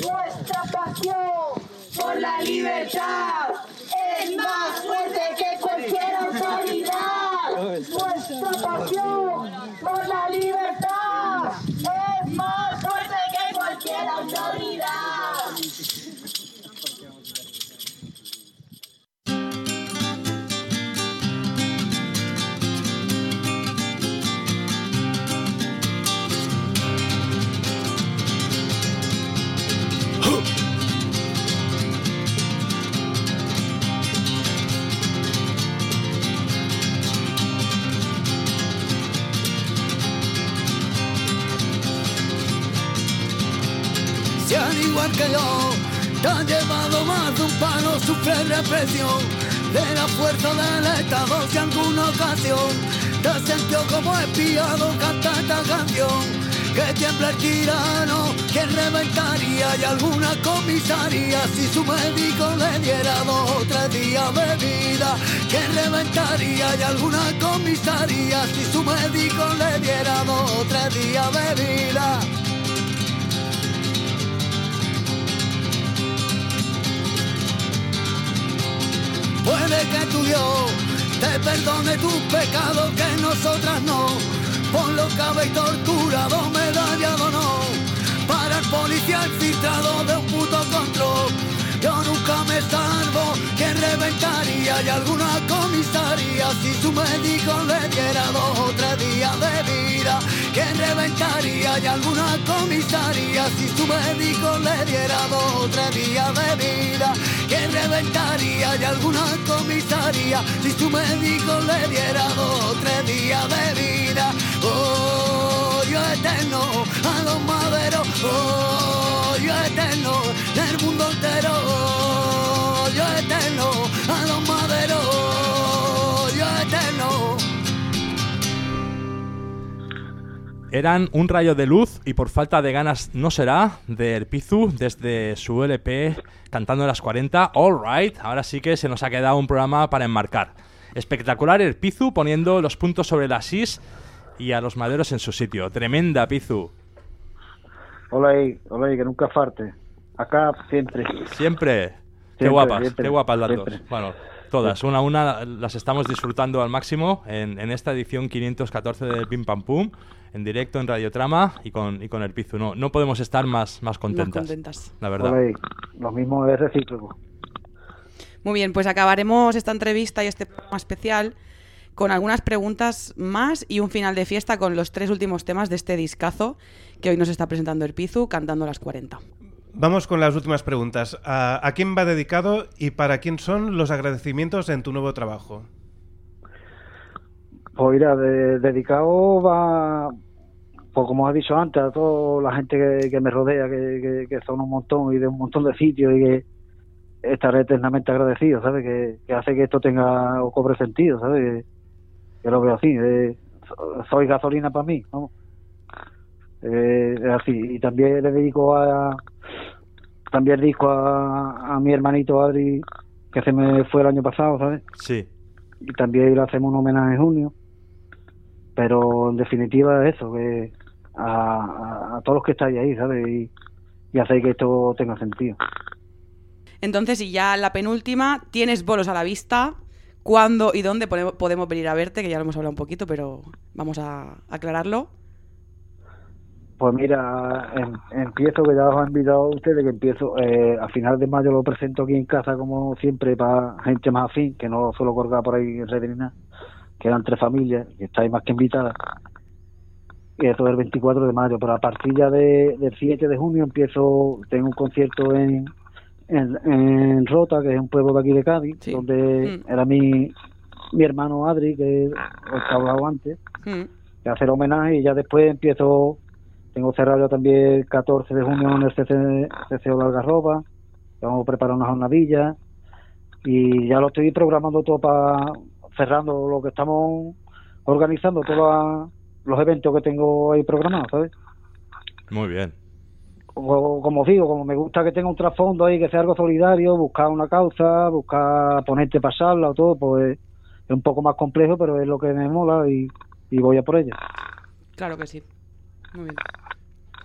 Nuestra pasión por la libertad es más fuerte que cualquier autoridad. Nuestra pasión al igual que yo te han llevado más de un palo, sufre represión de la fuerza del Estado. Si alguna ocasión te sintió como espiado, canta esta canción. Que tiembla el tirano, que reventaría y alguna comisaría si su médico le diera dos o tres días de vida. Reventaría y alguna comisaría si su médico le diera dos o tres días de vida. Puede que tu Dios te perdone tus pecados que nosotras no. Por lo que habéis torturado, medallado no. Para el policía infiltrado de un puto control. Yo nunca me salvo, que reventaría y alguna comisaría si su médico le diera dos o tres días de vida. Que reventaría y alguna comisaría si su médico le diera dos o tres días de vida. Que reventaría y alguna comisaría si su médico le diera dos o tres días de vida. Oh, yo eterno a los maderos, oh, yo eterno del mundo entero, oh, yo eterno a los maderos, oh, yo eterno. Eran Un rayo de luz y por falta de ganas no será del Pizu desde su LP cantando las 40. All right, ahora sí que se nos ha quedado un programa para enmarcar. Espectacular el Pizu poniendo los puntos sobre las is y a los maderos en su sitio. Tremenda Pizu. Hola ahí, hola ahí, que nunca falte. Acá siempre. Siempre. Qué Siempre, guapas, siempre, qué guapas las siempre. dos. Bueno, todas, una a una las estamos disfrutando al máximo en, en esta edición 514 del Pim Pam Pum, en directo en Radiotrama y con, y con el Pizu. No, no podemos estar más, más contentas, contentas. la verdad. Hola ahí, lo mismo es recíproco. Muy bien, pues acabaremos esta entrevista y este programa especial con algunas preguntas más y un final de fiesta con los tres últimos temas de este discazo que hoy nos está presentando el Pizu cantando las 40. Vamos con las últimas preguntas. ¿A, a quién va dedicado y para quién son los agradecimientos en tu nuevo trabajo? Pues mira, de- dedicado va, pues como has dicho antes, a toda la gente que, que me rodea, que, que- que son un montón y de un montón de sitios y que estaré eternamente agradecido, ¿sabes? Que, que hace que esto tenga o cobre sentido, ¿sabes? Que lo veo así. eh, so- soy gasolina para mí, ¿no? Eh, así. Y también le dedico a. También dedico a, a mi hermanito Adri, que se me fue el año pasado, ¿sabes? Sí. y también le hacemos un homenaje en junio. Pero en definitiva es eso, que a, a- a todos los que estáis ahí, ¿sabes? Y, y hacéis que esto tenga sentido. Entonces, y ya la penúltima, ¿tienes bolos a la vista? ¿Cuándo y dónde podemos venir a verte? Que ya lo hemos hablado un poquito, pero vamos a aclararlo. Pues mira, em- empiezo, que ya os he invitado a ustedes, que empiezo eh, a final de mayo lo presento aquí en casa, como siempre, para gente más afín, que no suelo colgar por ahí en redes nada. Quedan tres familias, que estáis más que invitadas. Y eso es el 24 de mayo, pero a partir ya de, del 7 de junio empiezo, tengo un concierto en, en, en Rota, que es un pueblo de aquí de Cádiz, donde Mm. era mi, mi hermano Adri, que os he hablado antes, Mm. que hace el homenaje y ya después empiezo, tengo cerrado ya también el 14 de junio en el CC, CCO de Algarroba, vamos a preparar una jornadilla y ya lo estoy programando todo para cerrando lo que estamos organizando, todos los eventos que tengo ahí programados, ¿sabes? Muy bien. Como, como os digo, como me gusta que tenga un trasfondo ahí, que sea algo solidario, buscar una causa, buscar ponerte pasarla o todo, pues es un poco más complejo, pero es lo que me mola y, y voy a por ella. Claro que sí. Muy bien.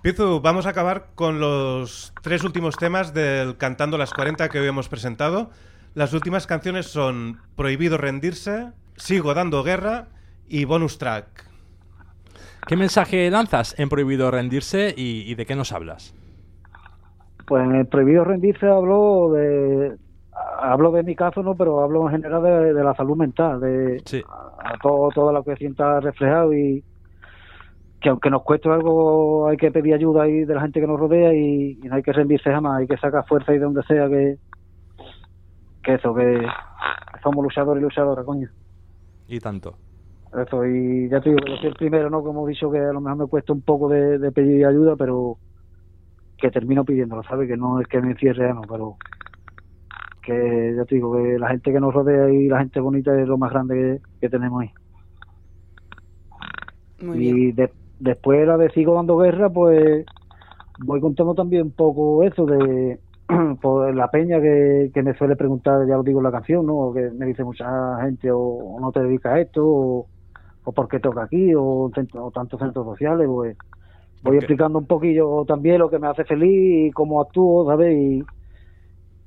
Pizu, vamos a acabar con los tres últimos temas del Cantando las 40 que hoy hemos presentado. Las últimas canciones son Prohibido rendirse, Sigo dando guerra y Bonus Track. ¿Qué mensaje lanzas en Prohibido Rendirse y, y de qué nos hablas? Pues en el prohibido rendirse hablo de hablo de mi caso, no, pero hablo en general de, de la salud mental, de a, a todo, todo lo que sienta reflejado y que aunque nos cueste algo hay que pedir ayuda ahí de la gente que nos rodea y, y no hay que rendirse jamás, hay que sacar fuerza ahí de donde sea que que eso, que somos luchadores y luchadoras, coño. Y tanto. Eso, y ya te digo, yo soy el primero, ¿no? Como he dicho, que a lo mejor me cuesta un poco de, de pedir ayuda, pero que termino pidiéndolo, ¿sabes? Que no es que me encierre, no, pero que ya te digo, que la gente que nos rodea y la gente bonita es lo más grande que, que tenemos ahí. Muy y de- después la de Sigo dando guerra, pues voy contando también un poco eso de por la peña que, que me suele preguntar, ya lo digo en la canción, ¿no? O que me dice mucha gente, o, o no te dedicas a esto, o, o por qué toca aquí, o, o tantos centros sociales, pues voy explicando un poquillo también lo que me hace feliz y cómo actúo, ¿sabes? Y,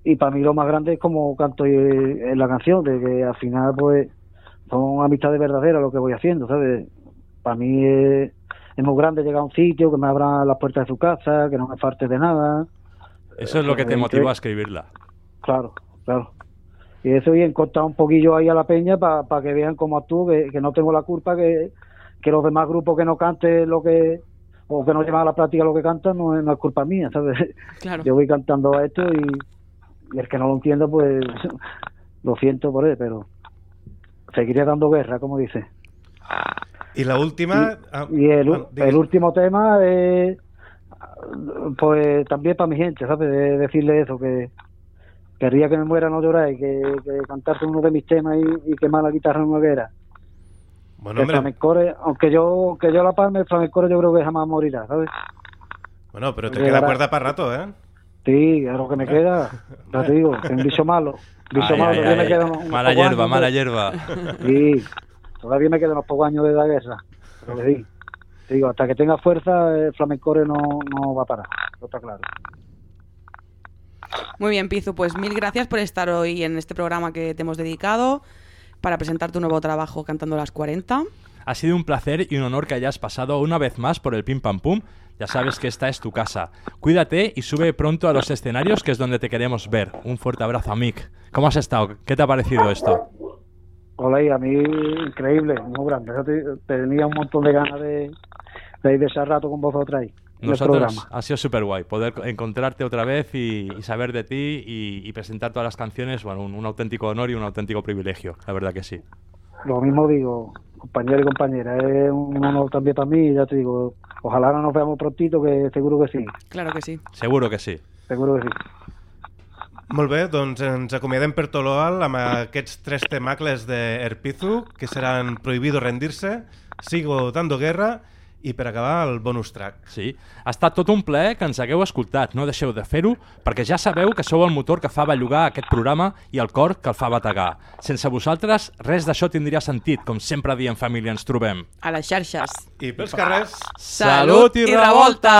y para mí lo más grande es como canto en la canción, de que al final, pues, son amistades verdaderas lo que voy haciendo, ¿sabes? Para mí es, es muy grande llegar a un sitio, que me abran las puertas de su casa, que no me falte de nada. Eso es lo que te motivó a escribirla. Claro, claro. Y eso y encontrar un poquillo ahí a la peña para que vean cómo actúo, que, que no tengo la culpa, que, que los demás grupos que no canten lo que o que no llevan a la práctica lo que cantan no es, no es culpa mía, ¿sabes? Claro. Yo voy cantando a esto y, y el que no lo entienda, pues lo siento por él, pero seguiré dando guerra, como dice. Y la última... ah, Y el, bueno, diga. el último tema es, pues también para mi gente, ¿sabes? De decirle eso, que querría que me muera no llorar y que, que cantarte uno de mis temas y, y quemar la guitarra en una hoguera. Bueno, flamencore, aunque yo que yo la palme, el flamencore yo creo que jamás morirá, ¿sabes? bueno, pero te Llegará. queda cuerda para rato, ¿eh? Sí, es lo que me queda, ya te digo, un bicho malo. Bicho Ay, malo, ay, todavía me ay. quedan unos- unos Mala hierba, años mala de- hierba. Sí, todavía me quedan unos pocos años de la guerra. Pero que sí. Te digo, hasta que tenga fuerza, el flamencore no, no va a parar. Eso está claro. Muy bien, Pizu, pues mil gracias por estar hoy en este programa que te hemos dedicado para presentar tu nuevo trabajo cantando las 40. Ha sido un placer y un honor que hayas pasado una vez más por el Pim Pam Pum. Ya sabes que esta es tu casa. Cuídate y sube pronto a los escenarios, que es donde te queremos ver. Un fuerte abrazo, Mick. ¿Cómo has estado? ¿Qué te ha parecido esto? Hola, y a mí increíble, muy grande. Yo te- tenía un montón de ganas de, de ir de ese rato con vosotros ahí. Nosotros programa. ha sido súper guay poder encontrarte otra vez y, y saber de ti y, y presentar todas las canciones. Bueno, un, un auténtico honor y un auténtico privilegio, la verdad que sí. Lo mismo digo, compañero y compañera, es un honor también para mí, ya te digo, ojalá no nos veamos prontito, que seguro que sí, Claro que sí. Seguro que sí. seguro que sí. Molt bé, doncs ens acomiadem per Toloal amb aquests tres temacles d'Erpizu, que seran Prohibido rendirse, Sigo dando guerra i per acabar el bonus track. Sí, ha estat tot un plaer que ens hagueu escoltat. No deixeu de fer-ho, perquè ja sabeu que sou el motor que fa bellugar aquest programa i el cor que el fa bategar. Sense vosaltres, res d'això tindria sentit, com sempre diem família ens trobem. A les xarxes. I pels carrers... Salut i revolta!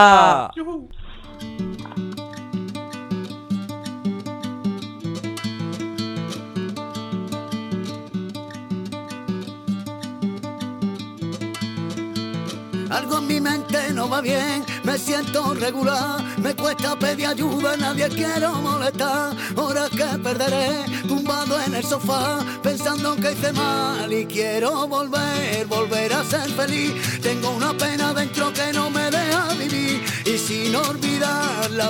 Algo en mi mente no va bien, me siento regular, me cuesta pedir ayuda, nadie quiero molestar. Ahora que perderé, tumbado en el sofá, pensando que hice mal y quiero volver, volver a ser feliz. Tengo una pena dentro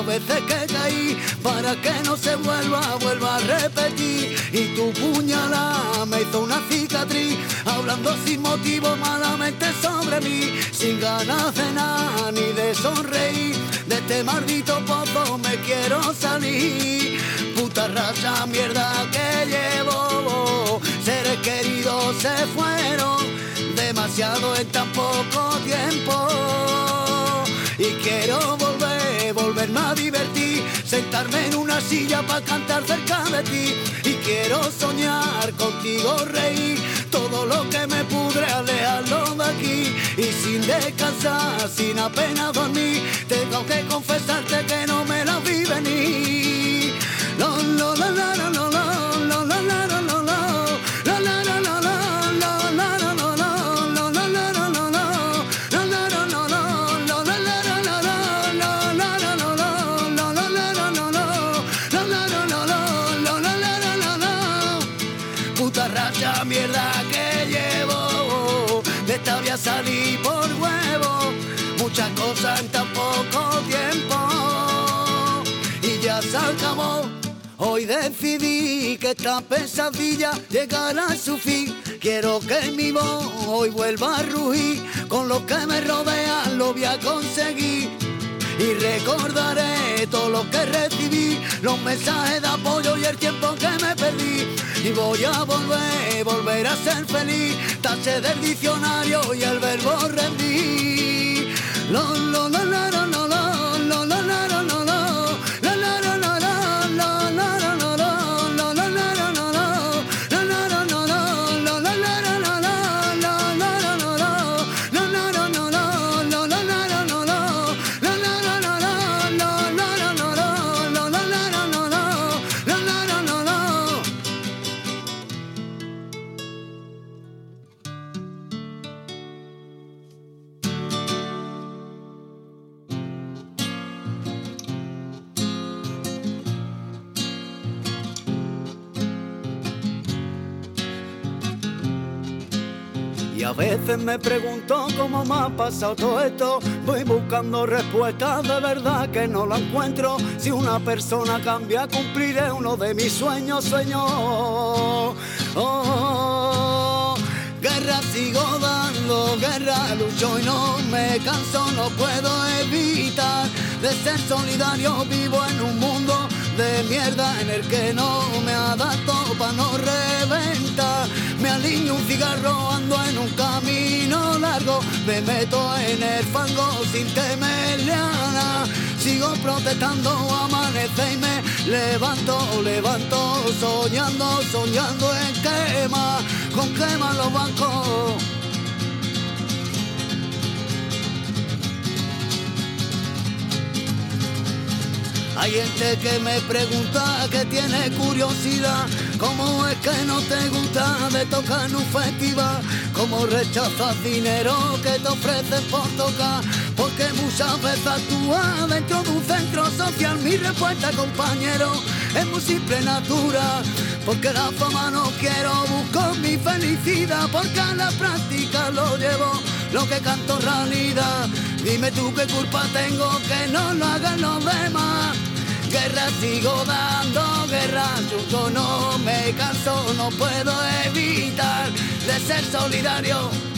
veces que caí, para que no se vuelva, vuelva a repetir. Y tu puñalada me hizo una cicatriz, hablando sin motivo malamente sobre mí, sin ganas de nada ni de sonreír. De este maldito pozo me quiero salir. Puta racha mierda que llevo, seres queridos se fueron demasiado en tan poco tiempo. Y quiero volver, volverme a divertir, sentarme en una silla para cantar cerca de ti. Y quiero soñar contigo, reír, todo lo que me pudre alejarlo de aquí. Y sin descansar, sin apenas dormir, tengo que confesarte que no me la vi venir. Hoy decidí que esta pesadilla llegará a su fin. Quiero que mi voz hoy vuelva a rugir. Con lo que me rodea lo voy a conseguir. Y recordaré todo lo que recibí, los mensajes de apoyo y el tiempo que me perdí. Y voy a volver, volver a ser feliz. Tache del diccionario y el verbo rendir. Lo, lo, lo, lo, lo, lo, a veces me pregunto cómo me ha pasado todo esto. Voy buscando respuestas de verdad que no la encuentro. Si una persona cambia, cumpliré uno de mis sueños, Señor. Oh, guerra sigo dando, guerra lucho y no me canso, no puedo evitar de ser solidario. Vivo en un mundo de mierda en el que no me adapto para no reventar. Me alineo un cigarro, ando en un camino largo, me meto en el fango sin temerle. Sigo protestando, amanece y me levanto, levanto, soñando, soñando en quema, con quema los bancos. Hay gente que me pregunta, que tiene curiosidad, ¿cómo es que no te gusta de tocar en un festival? ¿Cómo rechazas dinero que te ofrecen por tocar? Porque muchas veces actúas dentro de un centro social. Mi respuesta, compañero, es muy simple, natural. Porque la fama no quiero, busco mi felicidad. Porque a la práctica lo llevo, lo que canto realidad. Dime tú qué culpa tengo que no lo hagan los demás. Guerra sigo dando, guerra yo no me canso, no puedo evitar de ser solidario.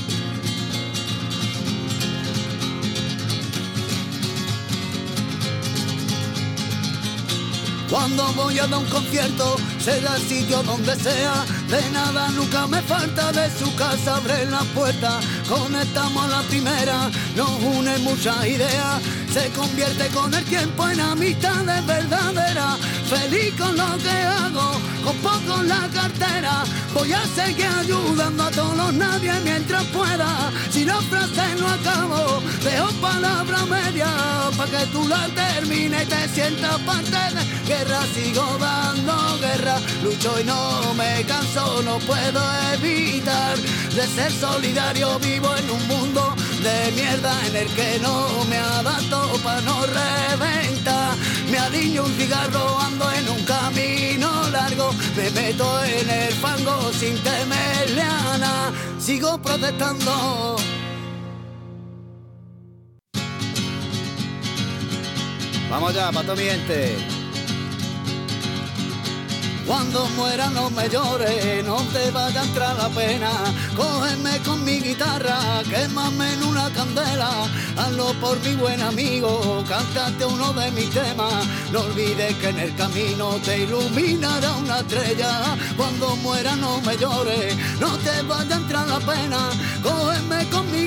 Cuando voy a dar un concierto, será el sitio donde sea. De nada nunca me falta, de su casa abre la puerta. Conectamos a la primera, nos une muchas ideas. Se convierte con el tiempo en amistades verdaderas. Feliz con lo que hago, con poco en la cartera. Voy a seguir ayudando a todos los nadie mientras pueda. Si la frase no acabo, dejo palabra media para que tú la termines y te sientas parte de guerra. Sigo dando guerra, lucho y no me canso, no puedo evitar de ser solidario. Vivo en un mundo de mierda en el que no me adapto para no reventar. Me aliño un cigarro, en un camino largo, me meto en el fango sin temerle a nada, sigo protestando. Vamos ya, pato mi gente. Cuando muera no me llores, no te vaya a entrar la pena. Cógeme con mi guitarra, quémame en una candela. Hazlo por mi buen amigo, cántate uno de mis temas. No olvides que en el camino te iluminará una estrella. Cuando muera no me llores, no te vaya a entrar la pena. Cógeme con mi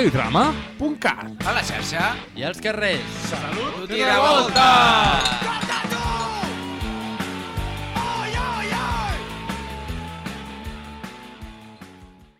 Radiodrama? Punt cat. A la xarxa I als carrers. Salut i revolta!